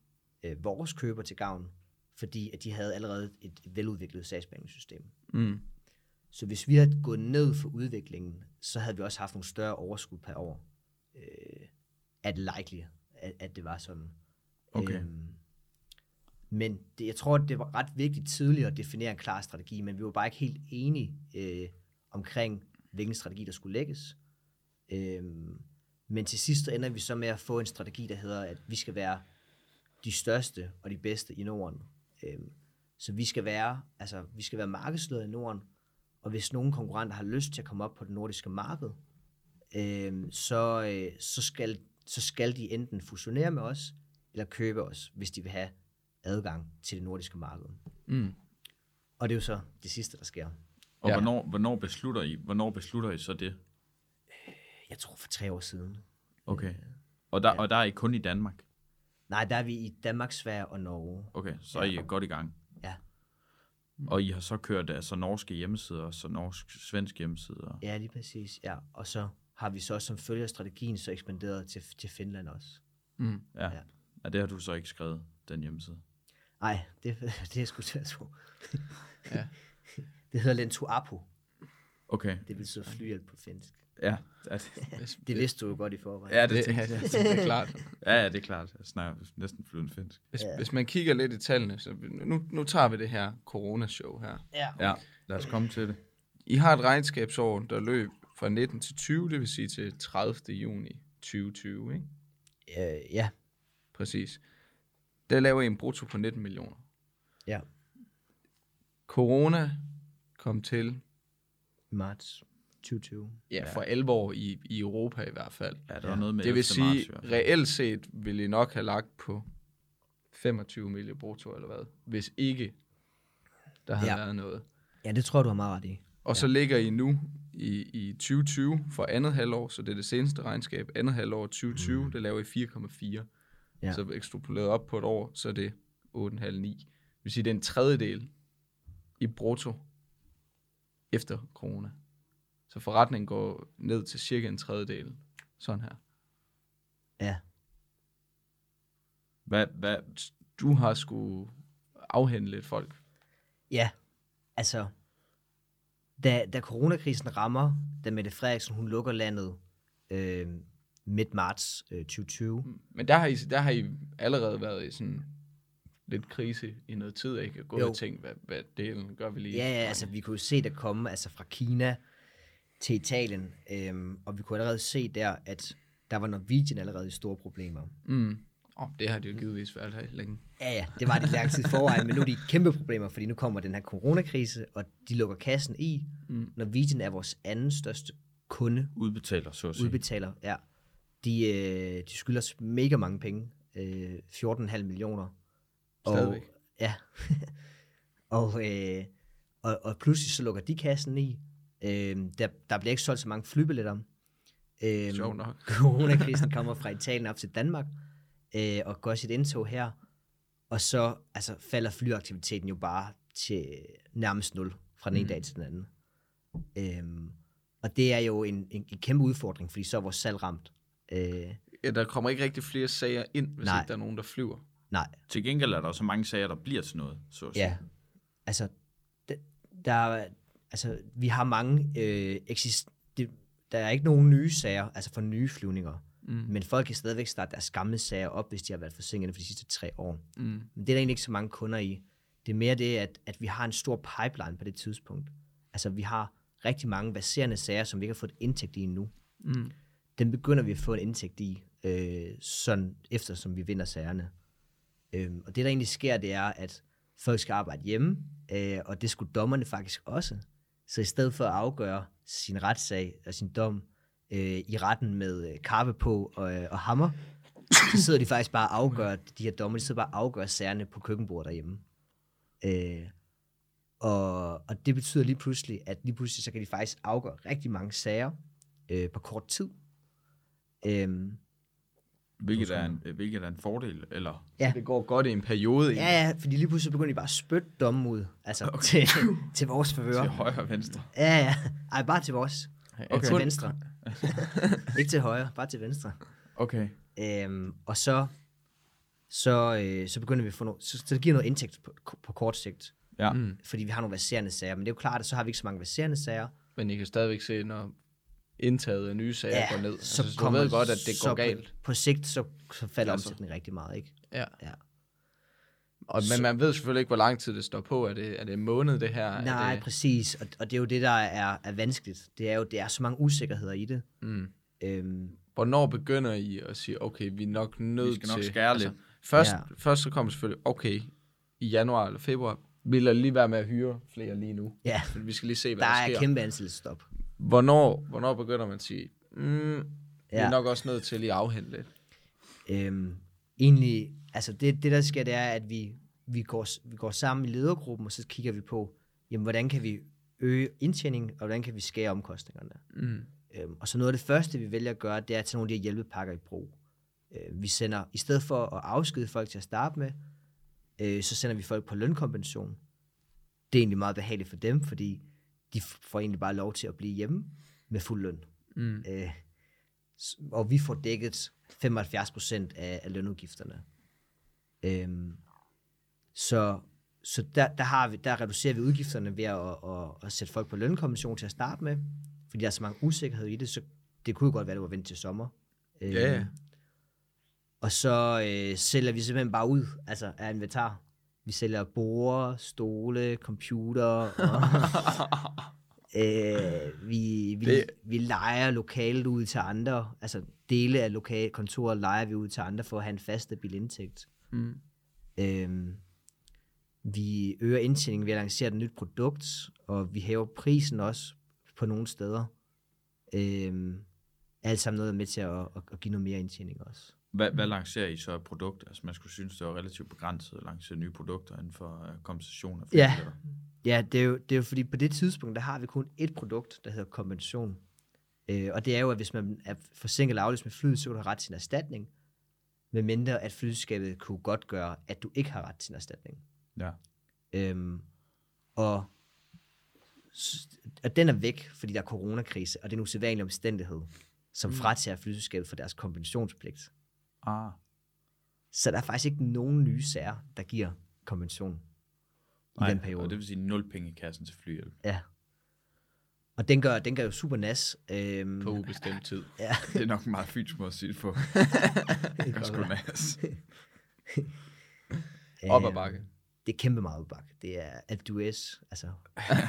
C: øh, vores køber til gavn, fordi at de havde allerede et, et veludviklet sagsbehandlingssystem.
A: Mm.
C: Så hvis vi havde gået ned for udviklingen, så havde vi også haft nogle større overskud per år. Øh, er det likely, at, at det var sådan.
B: Okay.
C: Øhm, men det, jeg tror, det var ret vigtigt tidligere at definere en klar strategi, men vi var bare ikke helt enige øh, omkring, hvilken strategi, der skulle lægges. Øhm, men til sidst ender vi så med at få en strategi, der hedder, at vi skal være de største og de bedste i Norden. Øhm, så vi skal være, altså, vi skal være markedsleder i Norden, og hvis nogen konkurrenter har lyst til at komme op på det nordiske marked, øhm, så, øh, så, skal, så skal de enten fusionere med os, eller købe os, hvis de vil have adgang til det nordiske marked.
A: Mm.
C: Og det er jo så det sidste, der sker.
B: Og
A: ja.
B: hvornår, hvornår, beslutter I, hvornår beslutter I så det?
C: Jeg tror for tre år siden.
B: Okay. Og der, og der er I kun i Danmark?
C: Nej, der er vi i Danmark, Sverige og Norge.
B: Okay, så er I godt i gang.
C: Ja.
B: Og I har så kørt altså norske hjemmesider, og så norsk-svensk hjemmesider.
C: Ja, lige præcis. Ja. Og så har vi så også som følge af strategien så ekspanderet til, til Finland også.
A: Mm.
B: Ja.
C: Ja.
B: ja. ja. det har du så ikke skrevet, den hjemmeside.
C: Nej, det, det er sgu til at tro.
A: Ja.
C: Det hedder Lentuapo.
B: Okay.
C: Det betyder flyhjælp på finsk.
B: Ja, ja, det,
A: Hvis,
C: Det vidste du jo godt i forvejen.
B: ja,
A: det,
B: det,
A: ja, det, det er klart.
B: ja, ja, det er klart. Jeg snakker næsten flydende finsk.
A: Hvis,
C: Ja.
A: hvis man kigger lidt i tallene, så nu, nu tager vi det her coronashow her.
C: ja.
B: Ja, lad os komme til det.
A: I har et regnskabsår, der løb fra 19 til 20, det vil sige til 30. juni 2020, ikke?
C: Øh, ja.
A: Præcis. Der laver I en brutto på 19 millioner.
C: ja.
A: Corona kom til,
C: marts 2020.
A: ja, for 11 år i, i Europa i hvert fald.
B: Ja, der var noget med
A: Det vil
B: 11. marts,
A: sige,
B: fald.
A: reelt set ville I nok have lagt på 25 millioner brutto, eller hvad? Hvis ikke der havde
C: Ja.
A: været noget.
C: Ja, det tror jeg, du har meget ret i.
A: Og så ligger I nu i, i 2020 for andet halvår, så det er det seneste regnskab. Andet halvår 2020, mm. det laver I 4,4.
C: Ja.
A: Så ekstrapoleret op på et år, så er det 8,5-9. Det vil sige, det er en tredjedel i brutto efter corona. Så forretningen går ned til cirka en tredjedel. Sådan her.
C: Ja.
B: Hvad, hvad,
A: Du har skulle afhente lidt folk.
C: Ja, altså, da, da coronakrisen rammer, da Mette Frederiksen, hun lukker landet øh, midt marts øh, 2020.
A: Men der har, I, der har I allerede været i sådan lidt krise i noget tid, ikke?
C: Jo.
A: og tænkt, hvad, hvad delen gør vi lige?
C: Ja, ja, altså vi kunne jo se det komme altså fra Kina til Italien, øhm, og vi kunne allerede se der, at der var Norwegian allerede i store problemer.
A: Mm. Oh, det har det jo givetvis været her længe.
C: Ja, ja, det var det lang tid forvejen, men nu er de i kæmpe problemer, fordi nu kommer den her coronakrise, og de lukker kassen i.
A: Mm.
C: Norwegian er vores anden største kunde,
B: udbetaler, så at sige.
C: udbetaler, ja. De, øh, de skylder os mega mange penge, øh, 14,5 millioner.
A: Stadigvæk.
C: Og, ja. og, øh, og, og pludselig så lukker de kassen i. Øh, der, der bliver ikke solgt så mange flybilletter. Øh,
A: Sjovt nok.
C: Coronakrisen kommer fra Italien op til Danmark, øh, og går sit indtog her. Og så altså, falder flyaktiviteten jo bare til nærmest nul fra den ene
A: Mm.
C: dag til den anden. Øhm, og det er jo en, en, en kæmpe udfordring, fordi så er vores salg ramt. Øh,
A: Ja, der kommer ikke rigtig flere sager ind, hvis
C: Nej.
A: ikke der er nogen, der flyver.
C: nej,
B: Til gengæld er der så mange sager, der bliver til noget, så at sige.
C: ja. Altså, der, der er, altså, vi har mange øh, eksist... Det, der er ikke nogen nye sager, altså for nye flyvninger.
A: Mm.
C: Men folk kan stadigvæk starte deres gamle sager op, hvis de har været forsinket for de sidste tre år.
A: Mm.
C: Men det er der egentlig ikke så mange kunder i. Det er mere det, at, at vi har en stor pipeline på det tidspunkt. Altså, vi har rigtig mange baserende sager, som vi ikke har fået indtægt i endnu.
A: Mm.
C: Den begynder vi at få en indtægt i, øh, sådan efter som vi vinder sagerne. Øhm, og det, der egentlig sker, det er, at folk skal arbejde hjemme, øh, og det skulle dommerne faktisk også. Så i stedet for at afgøre sin retssag og sin dom øh, i retten med øh, karpe på og, øh, og hammer, så sidder de faktisk bare og afgør, de her dommer, de sidder bare og afgør sagerne på køkkenbordet derhjemme. Øh, og, og det betyder lige pludselig, at lige pludselig så kan de faktisk afgøre rigtig mange sager øh, på kort tid. Øh,
B: Hvilket er, en, hvilket er en fordel, eller?
C: ja.
A: Det går godt i en periode.
C: Ja, ja, fordi lige pludselig begynder de bare at spytte dommen ud, altså okay. til, til vores forhør.
B: Til højre og venstre.
C: Ja, ja. Ej, bare til vores.
A: Okay.
C: Okay. Til venstre. Ikke til højre, bare til venstre.
B: Okay.
C: Øhm, og så, så, øh, så begynder vi at få noget, så, så det giver noget indtægt på, på kort sigt.
B: Ja.
A: Mm.
C: Fordi vi har nogle verserende sager. Men det er jo klart, at så har vi ikke så mange verserende sager.
A: Men I kan stadigvæk se, når indtaget af nye sager går ned.
C: så
A: altså, så du
C: kommer-
A: ved godt, at det
C: så
A: går
C: på-
A: galt.
C: På, sigt, så, så falder
A: Altså.
C: omsætningen rigtig meget, ikke?
A: Ja.
C: Ja.
A: Og, men man ved selvfølgelig ikke, hvor lang tid det står på. Er det, er det en måned, det her? Er
C: Nej,
A: det,
C: præcis. Og, og det er jo det, der er, er vanskeligt. Det er jo, det er så mange usikkerheder i det.
A: mm.
C: Øhm,
A: Hvornår begynder I at sige, okay, vi er nok nødt
B: Vi skal nok
A: til...
B: skære lidt.
A: Først,
C: Ja.
A: ja. først så kommer selvfølgelig, okay, i januar eller februar, vil jeg lige være med at hyre flere lige nu.
C: ja,
A: vi skal lige se, hvad
C: der
A: der,
C: er
A: sker.
C: kæmpe ansættelsestop.
A: Hvornår, hvornår begynder man at sige, mm, ja. vi er nok også nødt til lige at afhente lidt.
C: Øhm, egentlig, altså det, det der sker, det er, at vi, vi, går, vi går sammen i ledergruppen, og så kigger vi på, jamen, hvordan kan vi øge indtjeningen, og hvordan kan vi skære omkostningerne.
A: Mm.
C: Øhm, og så noget af det første, vi vælger at gøre, det er at tage nogle af de her hjælpepakker i brug. Øh, vi sender, i stedet for at afskede folk til at starte med, øh, så sender vi folk på lønkompensation. Det er egentlig meget behageligt for dem, fordi de får egentlig bare lov til at blive hjemme med fuld løn.
A: Mm.
C: Øh, og vi får dækket 75 procent af, af lønudgifterne. Øhm, så så der, der, har vi, der reducerer vi udgifterne ved at, at, at sætte folk på lønkommission til at starte med, fordi der er så mange usikkerhed i det, så det kunne jo godt være, at det var ventet til sommer. Øhm,
A: Ja, ja.
C: Og så øh, sælger vi simpelthen bare ud altså af inventar. Vi sælger borde, stole, computer, og øh, vi, vi,
A: Det-
C: vi leger lokalet ud til andre. Altså dele af lokale kontorer leger vi ud til andre for at have en fast stabil indtægt.
A: Mm.
C: Øhm, vi øger indtjeningen ved at lancere et nyt produkt, og vi hæver prisen også på nogle steder. Øhm, alt sammen noget med til at, at, at give noget mere indtjening også.
B: Hvad, hvad lancerer I så af produkt? Altså man skulle synes, det var relativt begrænset at lancere nye produkter inden for uh, kompensation af
C: Ja. Ja, det er, jo, det er jo fordi, på det tidspunkt, der har vi kun et produkt, der hedder kompensation. Øh, og det er jo, at hvis man er forsinket eller aflyst med flyet, så kan du have ret til en erstatning, medmindre at flyselskabet kunne godt gøre, at du ikke har ret til en erstatning.
B: Ja.
C: Øhm, og, og den er væk, fordi der er coronakrise, og det er en usædvanlig omstændighed, som fratager flyselskabet for deres kompensationspligt.
B: Ah.
C: Så der er faktisk ikke nogen nye sager, der giver kompensation i
B: Nej,
C: den periode.
B: Og det vil sige nul penge i kassen til flyhjælp.
C: Ja. Og den gør, den gør jo super nas. Øhm,
A: På ubestemt tid.
C: Ja.
B: Det er nok en meget fynsk måde at sige det på.
C: Det
B: Jeg skulle nas.
A: Op ad
C: Øhm,
A: bakke.
C: Det er kæmpe meget bakke. Det er Alpe d'Huez. Altså,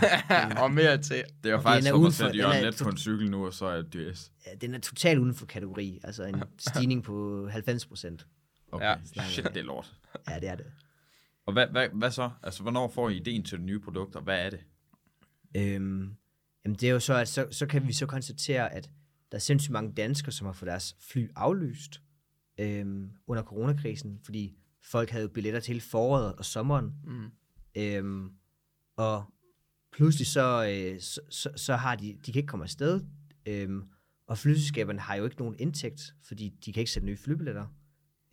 A: og mere til.
B: Det er faktisk at
C: for- den
B: Jørgen
C: er
B: Let på en cykel nu, og så er det DS.
C: ja, den er totalt uden for kategori. Altså en stigning på 90 procent.
B: Okay,
A: Ja.
B: ja. shit, det er lort.
C: Ja, det er det.
B: Og hvad, hvad, hvad så? Altså, hvornår får I ideen til det nye produkt, og hvad er det?
C: Øhm, jamen det er jo så, at så, så kan vi så konstatere, at der er sindssygt mange danskere, som har fået deres fly aflyst øhm, under coronakrisen, fordi folk havde billetter til foråret og sommeren.
A: Mm.
C: Øhm, og pludselig så, øh, så, så, så har de, de kan ikke komme afsted, øhm, og flyselskaberne har jo ikke nogen indtægt, fordi de kan ikke sætte nye flybilletter,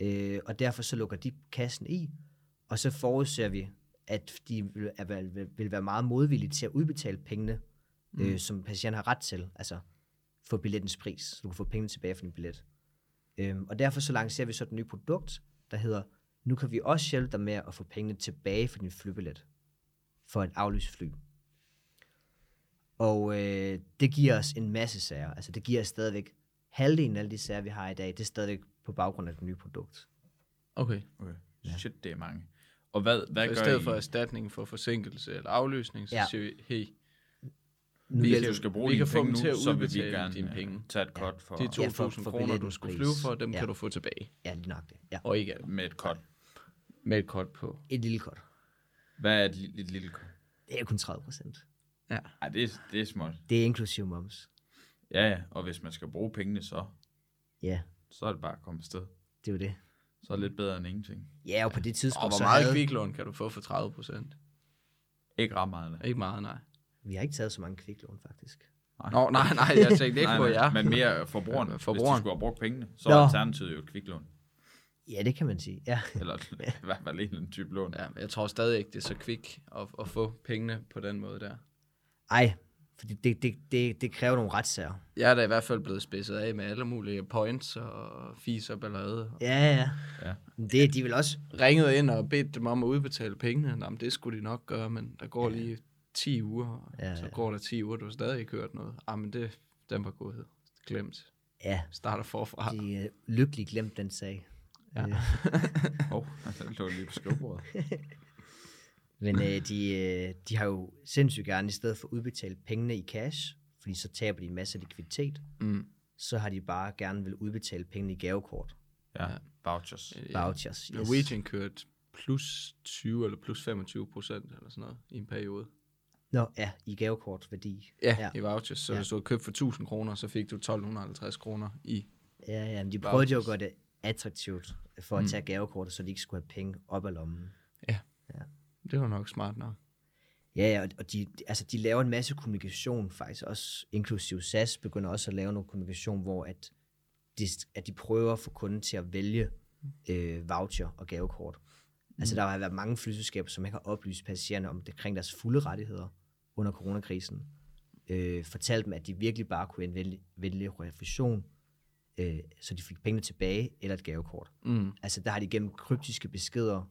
C: øh, og derfor så lukker de kassen i, og så forudser vi, at de vil, er, vil, vil være meget modvillige til at udbetale pengene, mm. øh, som patienten har ret til, altså få billettens pris, så du kan få pengene tilbage for din billet. Øhm, og derfor så lancerer vi så et nyt produkt, der hedder, nu kan vi også hjælpe dig med at få pengene tilbage for din flybillet for et aflyst fly. Og øh, det giver os en masse sager. Altså det giver os stadigvæk halvdelen af alle de sager, vi har i dag, det er stadigvæk på baggrund af det nye produkt.
A: Okay.
B: Okay. Shit, det er mange. Og hvad, hvad
A: Så i
B: gør
A: stedet
B: I?
A: for erstatning for forsinkelse eller afløsning, så
C: Ja.
A: siger vi, hey,
C: Nu
A: Vi
B: du skal bruge
A: vi kan få
B: penge
A: dem til at
B: så vil vi
A: udbetale
B: gerne
A: dine
B: øh,
A: penge.
B: tage et cut for,
A: de
C: Ja,
A: 2.000
C: for- for
A: kroner, du skulle flyve for, dem
C: Ja.
A: kan du få tilbage.
C: Ja, lige nok det. Ja.
A: Og ikke
B: med et cut.
D: Med et kort på.
C: Et lille kort.
B: Hvad er et, li- et lille kort?
C: Det er kun 30 procent.
D: Ja.
B: Ej, det er, det er småt.
C: Det er inklusiv moms.
B: Ja, ja. Og hvis man skal bruge pengene, så,
C: Ja,
B: så er det bare at komme afsted.
C: det er jo det.
B: Så er det lidt bedre end ingenting.
C: Ja, og på det
D: Og
C: tidspunkt,
D: hvor
C: så
D: meget
C: havde...
D: kviklån kan du få for 30 procent?
B: Ikke ret meget. nej.
D: Ikke meget, nej.
C: Vi har ikke taget så mange kviklån, faktisk.
D: Nå, nej, nej, jeg tænkte ikke
B: Nej,
D: på
B: nej,
D: jer.
B: Men mere forbrugeren.
D: Ja,
B: Hvis de
D: forbrugeren.
B: skulle have brugt pengene, så er alternativet jo et kviklån.
C: Ja, det kan man sige. Ja,
B: Eller i hvert fald en eller anden type lån.
D: Ja, men jeg tror stadig ikke, det er så kvik at, at få pengene på den måde der.
C: ej, fordi det, det, det, det kræver nogle retssager.
D: Jeg er da i hvert fald blevet spidset af med alle mulige points og fis og ballade.
C: Ja, ja.
B: Ja.
C: Men Det, de vil også...
D: Ringet ind og bedt dem om at udbetale pengene. Jamen, det skulle de nok gøre, men der går lige 10 uger, og
C: Ja,
D: så
C: ja.
D: går der 10 uger, du har stadig ikke hørt noget. Jamen, det, den var gået. Glemt.
C: Ja,
D: Starter forfra.
C: de er lykkeligt glemt den sag.
D: Ja.
C: Øh,
B: Åh, oh, den lå lige på skrivebordet.
C: Men øh, de, øh, de har jo sindssygt gerne, i stedet for at udbetale pengene i cash, fordi så taber de en masse likviditet,
D: Mm.
C: så har de bare gerne vil udbetale pengene i gavekort.
B: Ja, vouchers.
D: Ja.
C: Vouchers, yes.
D: Norwegian kørte plus 20 eller plus 25 procent eller sådan noget i en periode.
C: Nå, ja, i gavekort værdi.
D: Ja,
C: Ja.
D: i vouchers. Så
C: Ja.
D: hvis du havde købt for 1000 kroner, så fik du 1250 kroner i.
C: Ja, ja, men de prøvede jo at gøre det attraktivt for at tage gavekortet, så de ikke skulle have penge op ad lommen.
D: Det var nok smart nok.
C: Ja, ja, og- de, altså, de laver en masse kommunikation faktisk, også inklusiv SAS begynder også at lave noget kommunikation, hvor at de, at de prøver at få kunden til at vælge øh, voucher og gavekort. Altså der har været mange flyselskaber, som ikke har oplyst passagererne om det, kring deres fulde rettigheder under coronakrisen. Øh, fortalt dem, at de virkelig bare kunne vælge, vælge refusion, øh, så de fik pengene tilbage, eller et gavekort.
D: Mm.
C: Altså der har de gennem kryptiske beskeder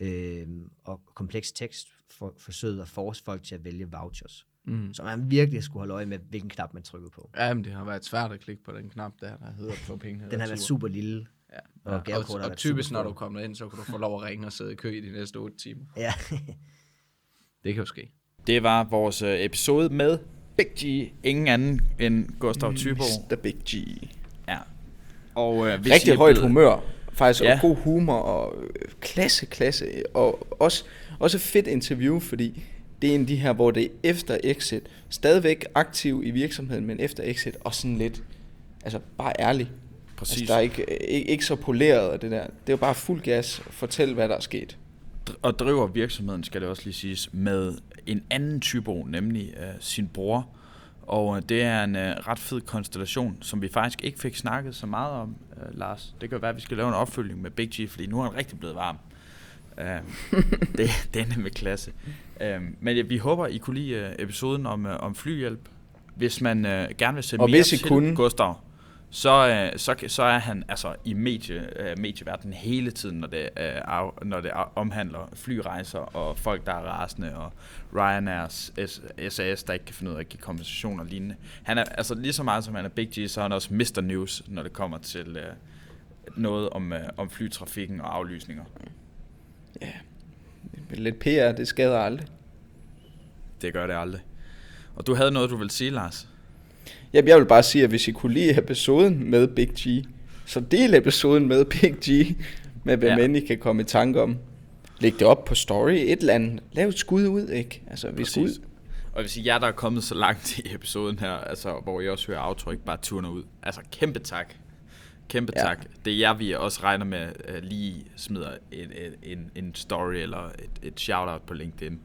C: øh, og kompleks tekst for, forsøget at force folk til at vælge vouchers.
D: Mm.
C: Så man virkelig skulle holde øje med, hvilken knap man trykkede på.
D: Ja, men det har været svært at klikke på den knap der, der hedder få pengene.
C: Den har været super lille.
D: Ja.
C: og
D: ja. og, og typisk, når du kommer ind, så kan du få lov at ringe og sidde i kø i de næste 8 timer.
C: Ja,
D: Det kan jo ske.
B: Det var vores øh, episode med Big G. Ingen anden end Gustav Thybo.
A: Mr. Big G.
B: Ja. Og øh, hvis I
A: Rigtig
B: er
A: højt
B: blevet-
A: humør. Faktisk,
B: Ja.
A: og god humor, og øh, klasse, klasse. Og også, også fedt interview, fordi det er en af de her, hvor det er efter exit. Stadigvæk aktiv i virksomheden, men efter exit, og sådan lidt, altså bare ærlig.
B: Præcis.
A: Altså, der er ikke, ikke, ikke så poleret af det der. Det er jo bare fuld gas. Fortæl, hvad der er sket.
B: og driver virksomheden, skal det også lige siges, med en anden typo, nemlig øh, sin bror. Og øh, det er en øh, ret fed konstellation, som vi faktisk ikke fik snakket så meget om, øh, Lars. Det kan være, at vi skal lave en opfølging med Big G, fordi nu er han rigtig blevet varm. Øh, det, det er nemlig klasse. Øh, men ja, vi håber, I kunne lide øh, episoden om, øh, om flyhjælp. Hvis man øh, gerne vil se
A: Og
B: mere
A: hvis I
B: til
A: kunne-
B: Gustav, så, øh, så, så er han altså i medie, øh, medieverdenen hele tiden, når det, øh, når det omhandler flyrejser og folk, der er rasende, og Ryanair's SAS, der ikke kan finde ud af at give kompensation og lignende. Han er, altså lige så meget som han er Big G, så er han også Mr. News, når det kommer til øh, noget om, øh, om flytrafikken og aflysninger.
A: Lidt PR, det skader aldrig.
B: Det gør det aldrig. Og du havde noget, du ville sige, Lars?
A: Jamen, jeg vil bare sige, at hvis I kunne lide episoden med Big G, så del episoden med Big G, med hvad
B: Ja.
A: ja. I kan komme i tanke om. Læg det op på story, et eller andet. Lav et skud ud, ikke? Altså, vi skal ud.
B: Og jeg sige, jer der er kommet så langt i episoden her, altså, hvor I også hører aftryk, bare turner ud. Altså kæmpe tak. Kæmpe ja. Tak. Det er jer, vi også regner med uh, lige smider en, en, en, en story eller et, et shout-out på LinkedIn.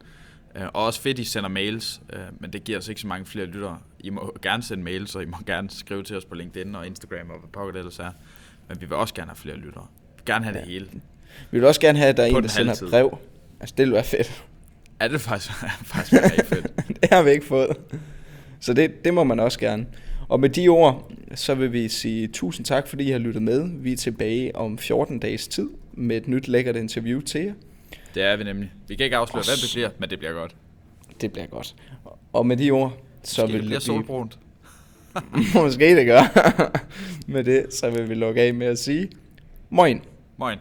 B: Uh, og også fedt, I sender mails, uh, men det giver os ikke så mange flere lyttere. I må gerne sende mails, og I må gerne skrive til os på LinkedIn og Instagram og hvad pokker det ellers er. Men vi vil også gerne have flere lyttere. Vi vil gerne have ja. det hele.
A: Vi vil også gerne have, at der er
B: På
A: en, der sender
B: halve tid.
A: brev. Altså, det vil være fedt.
B: Er det faktisk, faktisk rigtig fedt?
A: det har vi ikke fået. Så det, det må man også gerne. Og med de ord, så vil vi sige tusind tak, fordi I har lyttet med. Vi er tilbage om 14 dages tid med et nyt lækkert interview til jer.
B: Det er vi nemlig. Vi kan ikke afsløre, hvem det bliver, men det bliver godt.
A: Det bliver godt. Og med de ord, så
B: Måske
A: vil
B: det bliver solbrunt.
A: Måske det gør. med det, så vil vi lukke af med at sige... Moin.
B: Moin.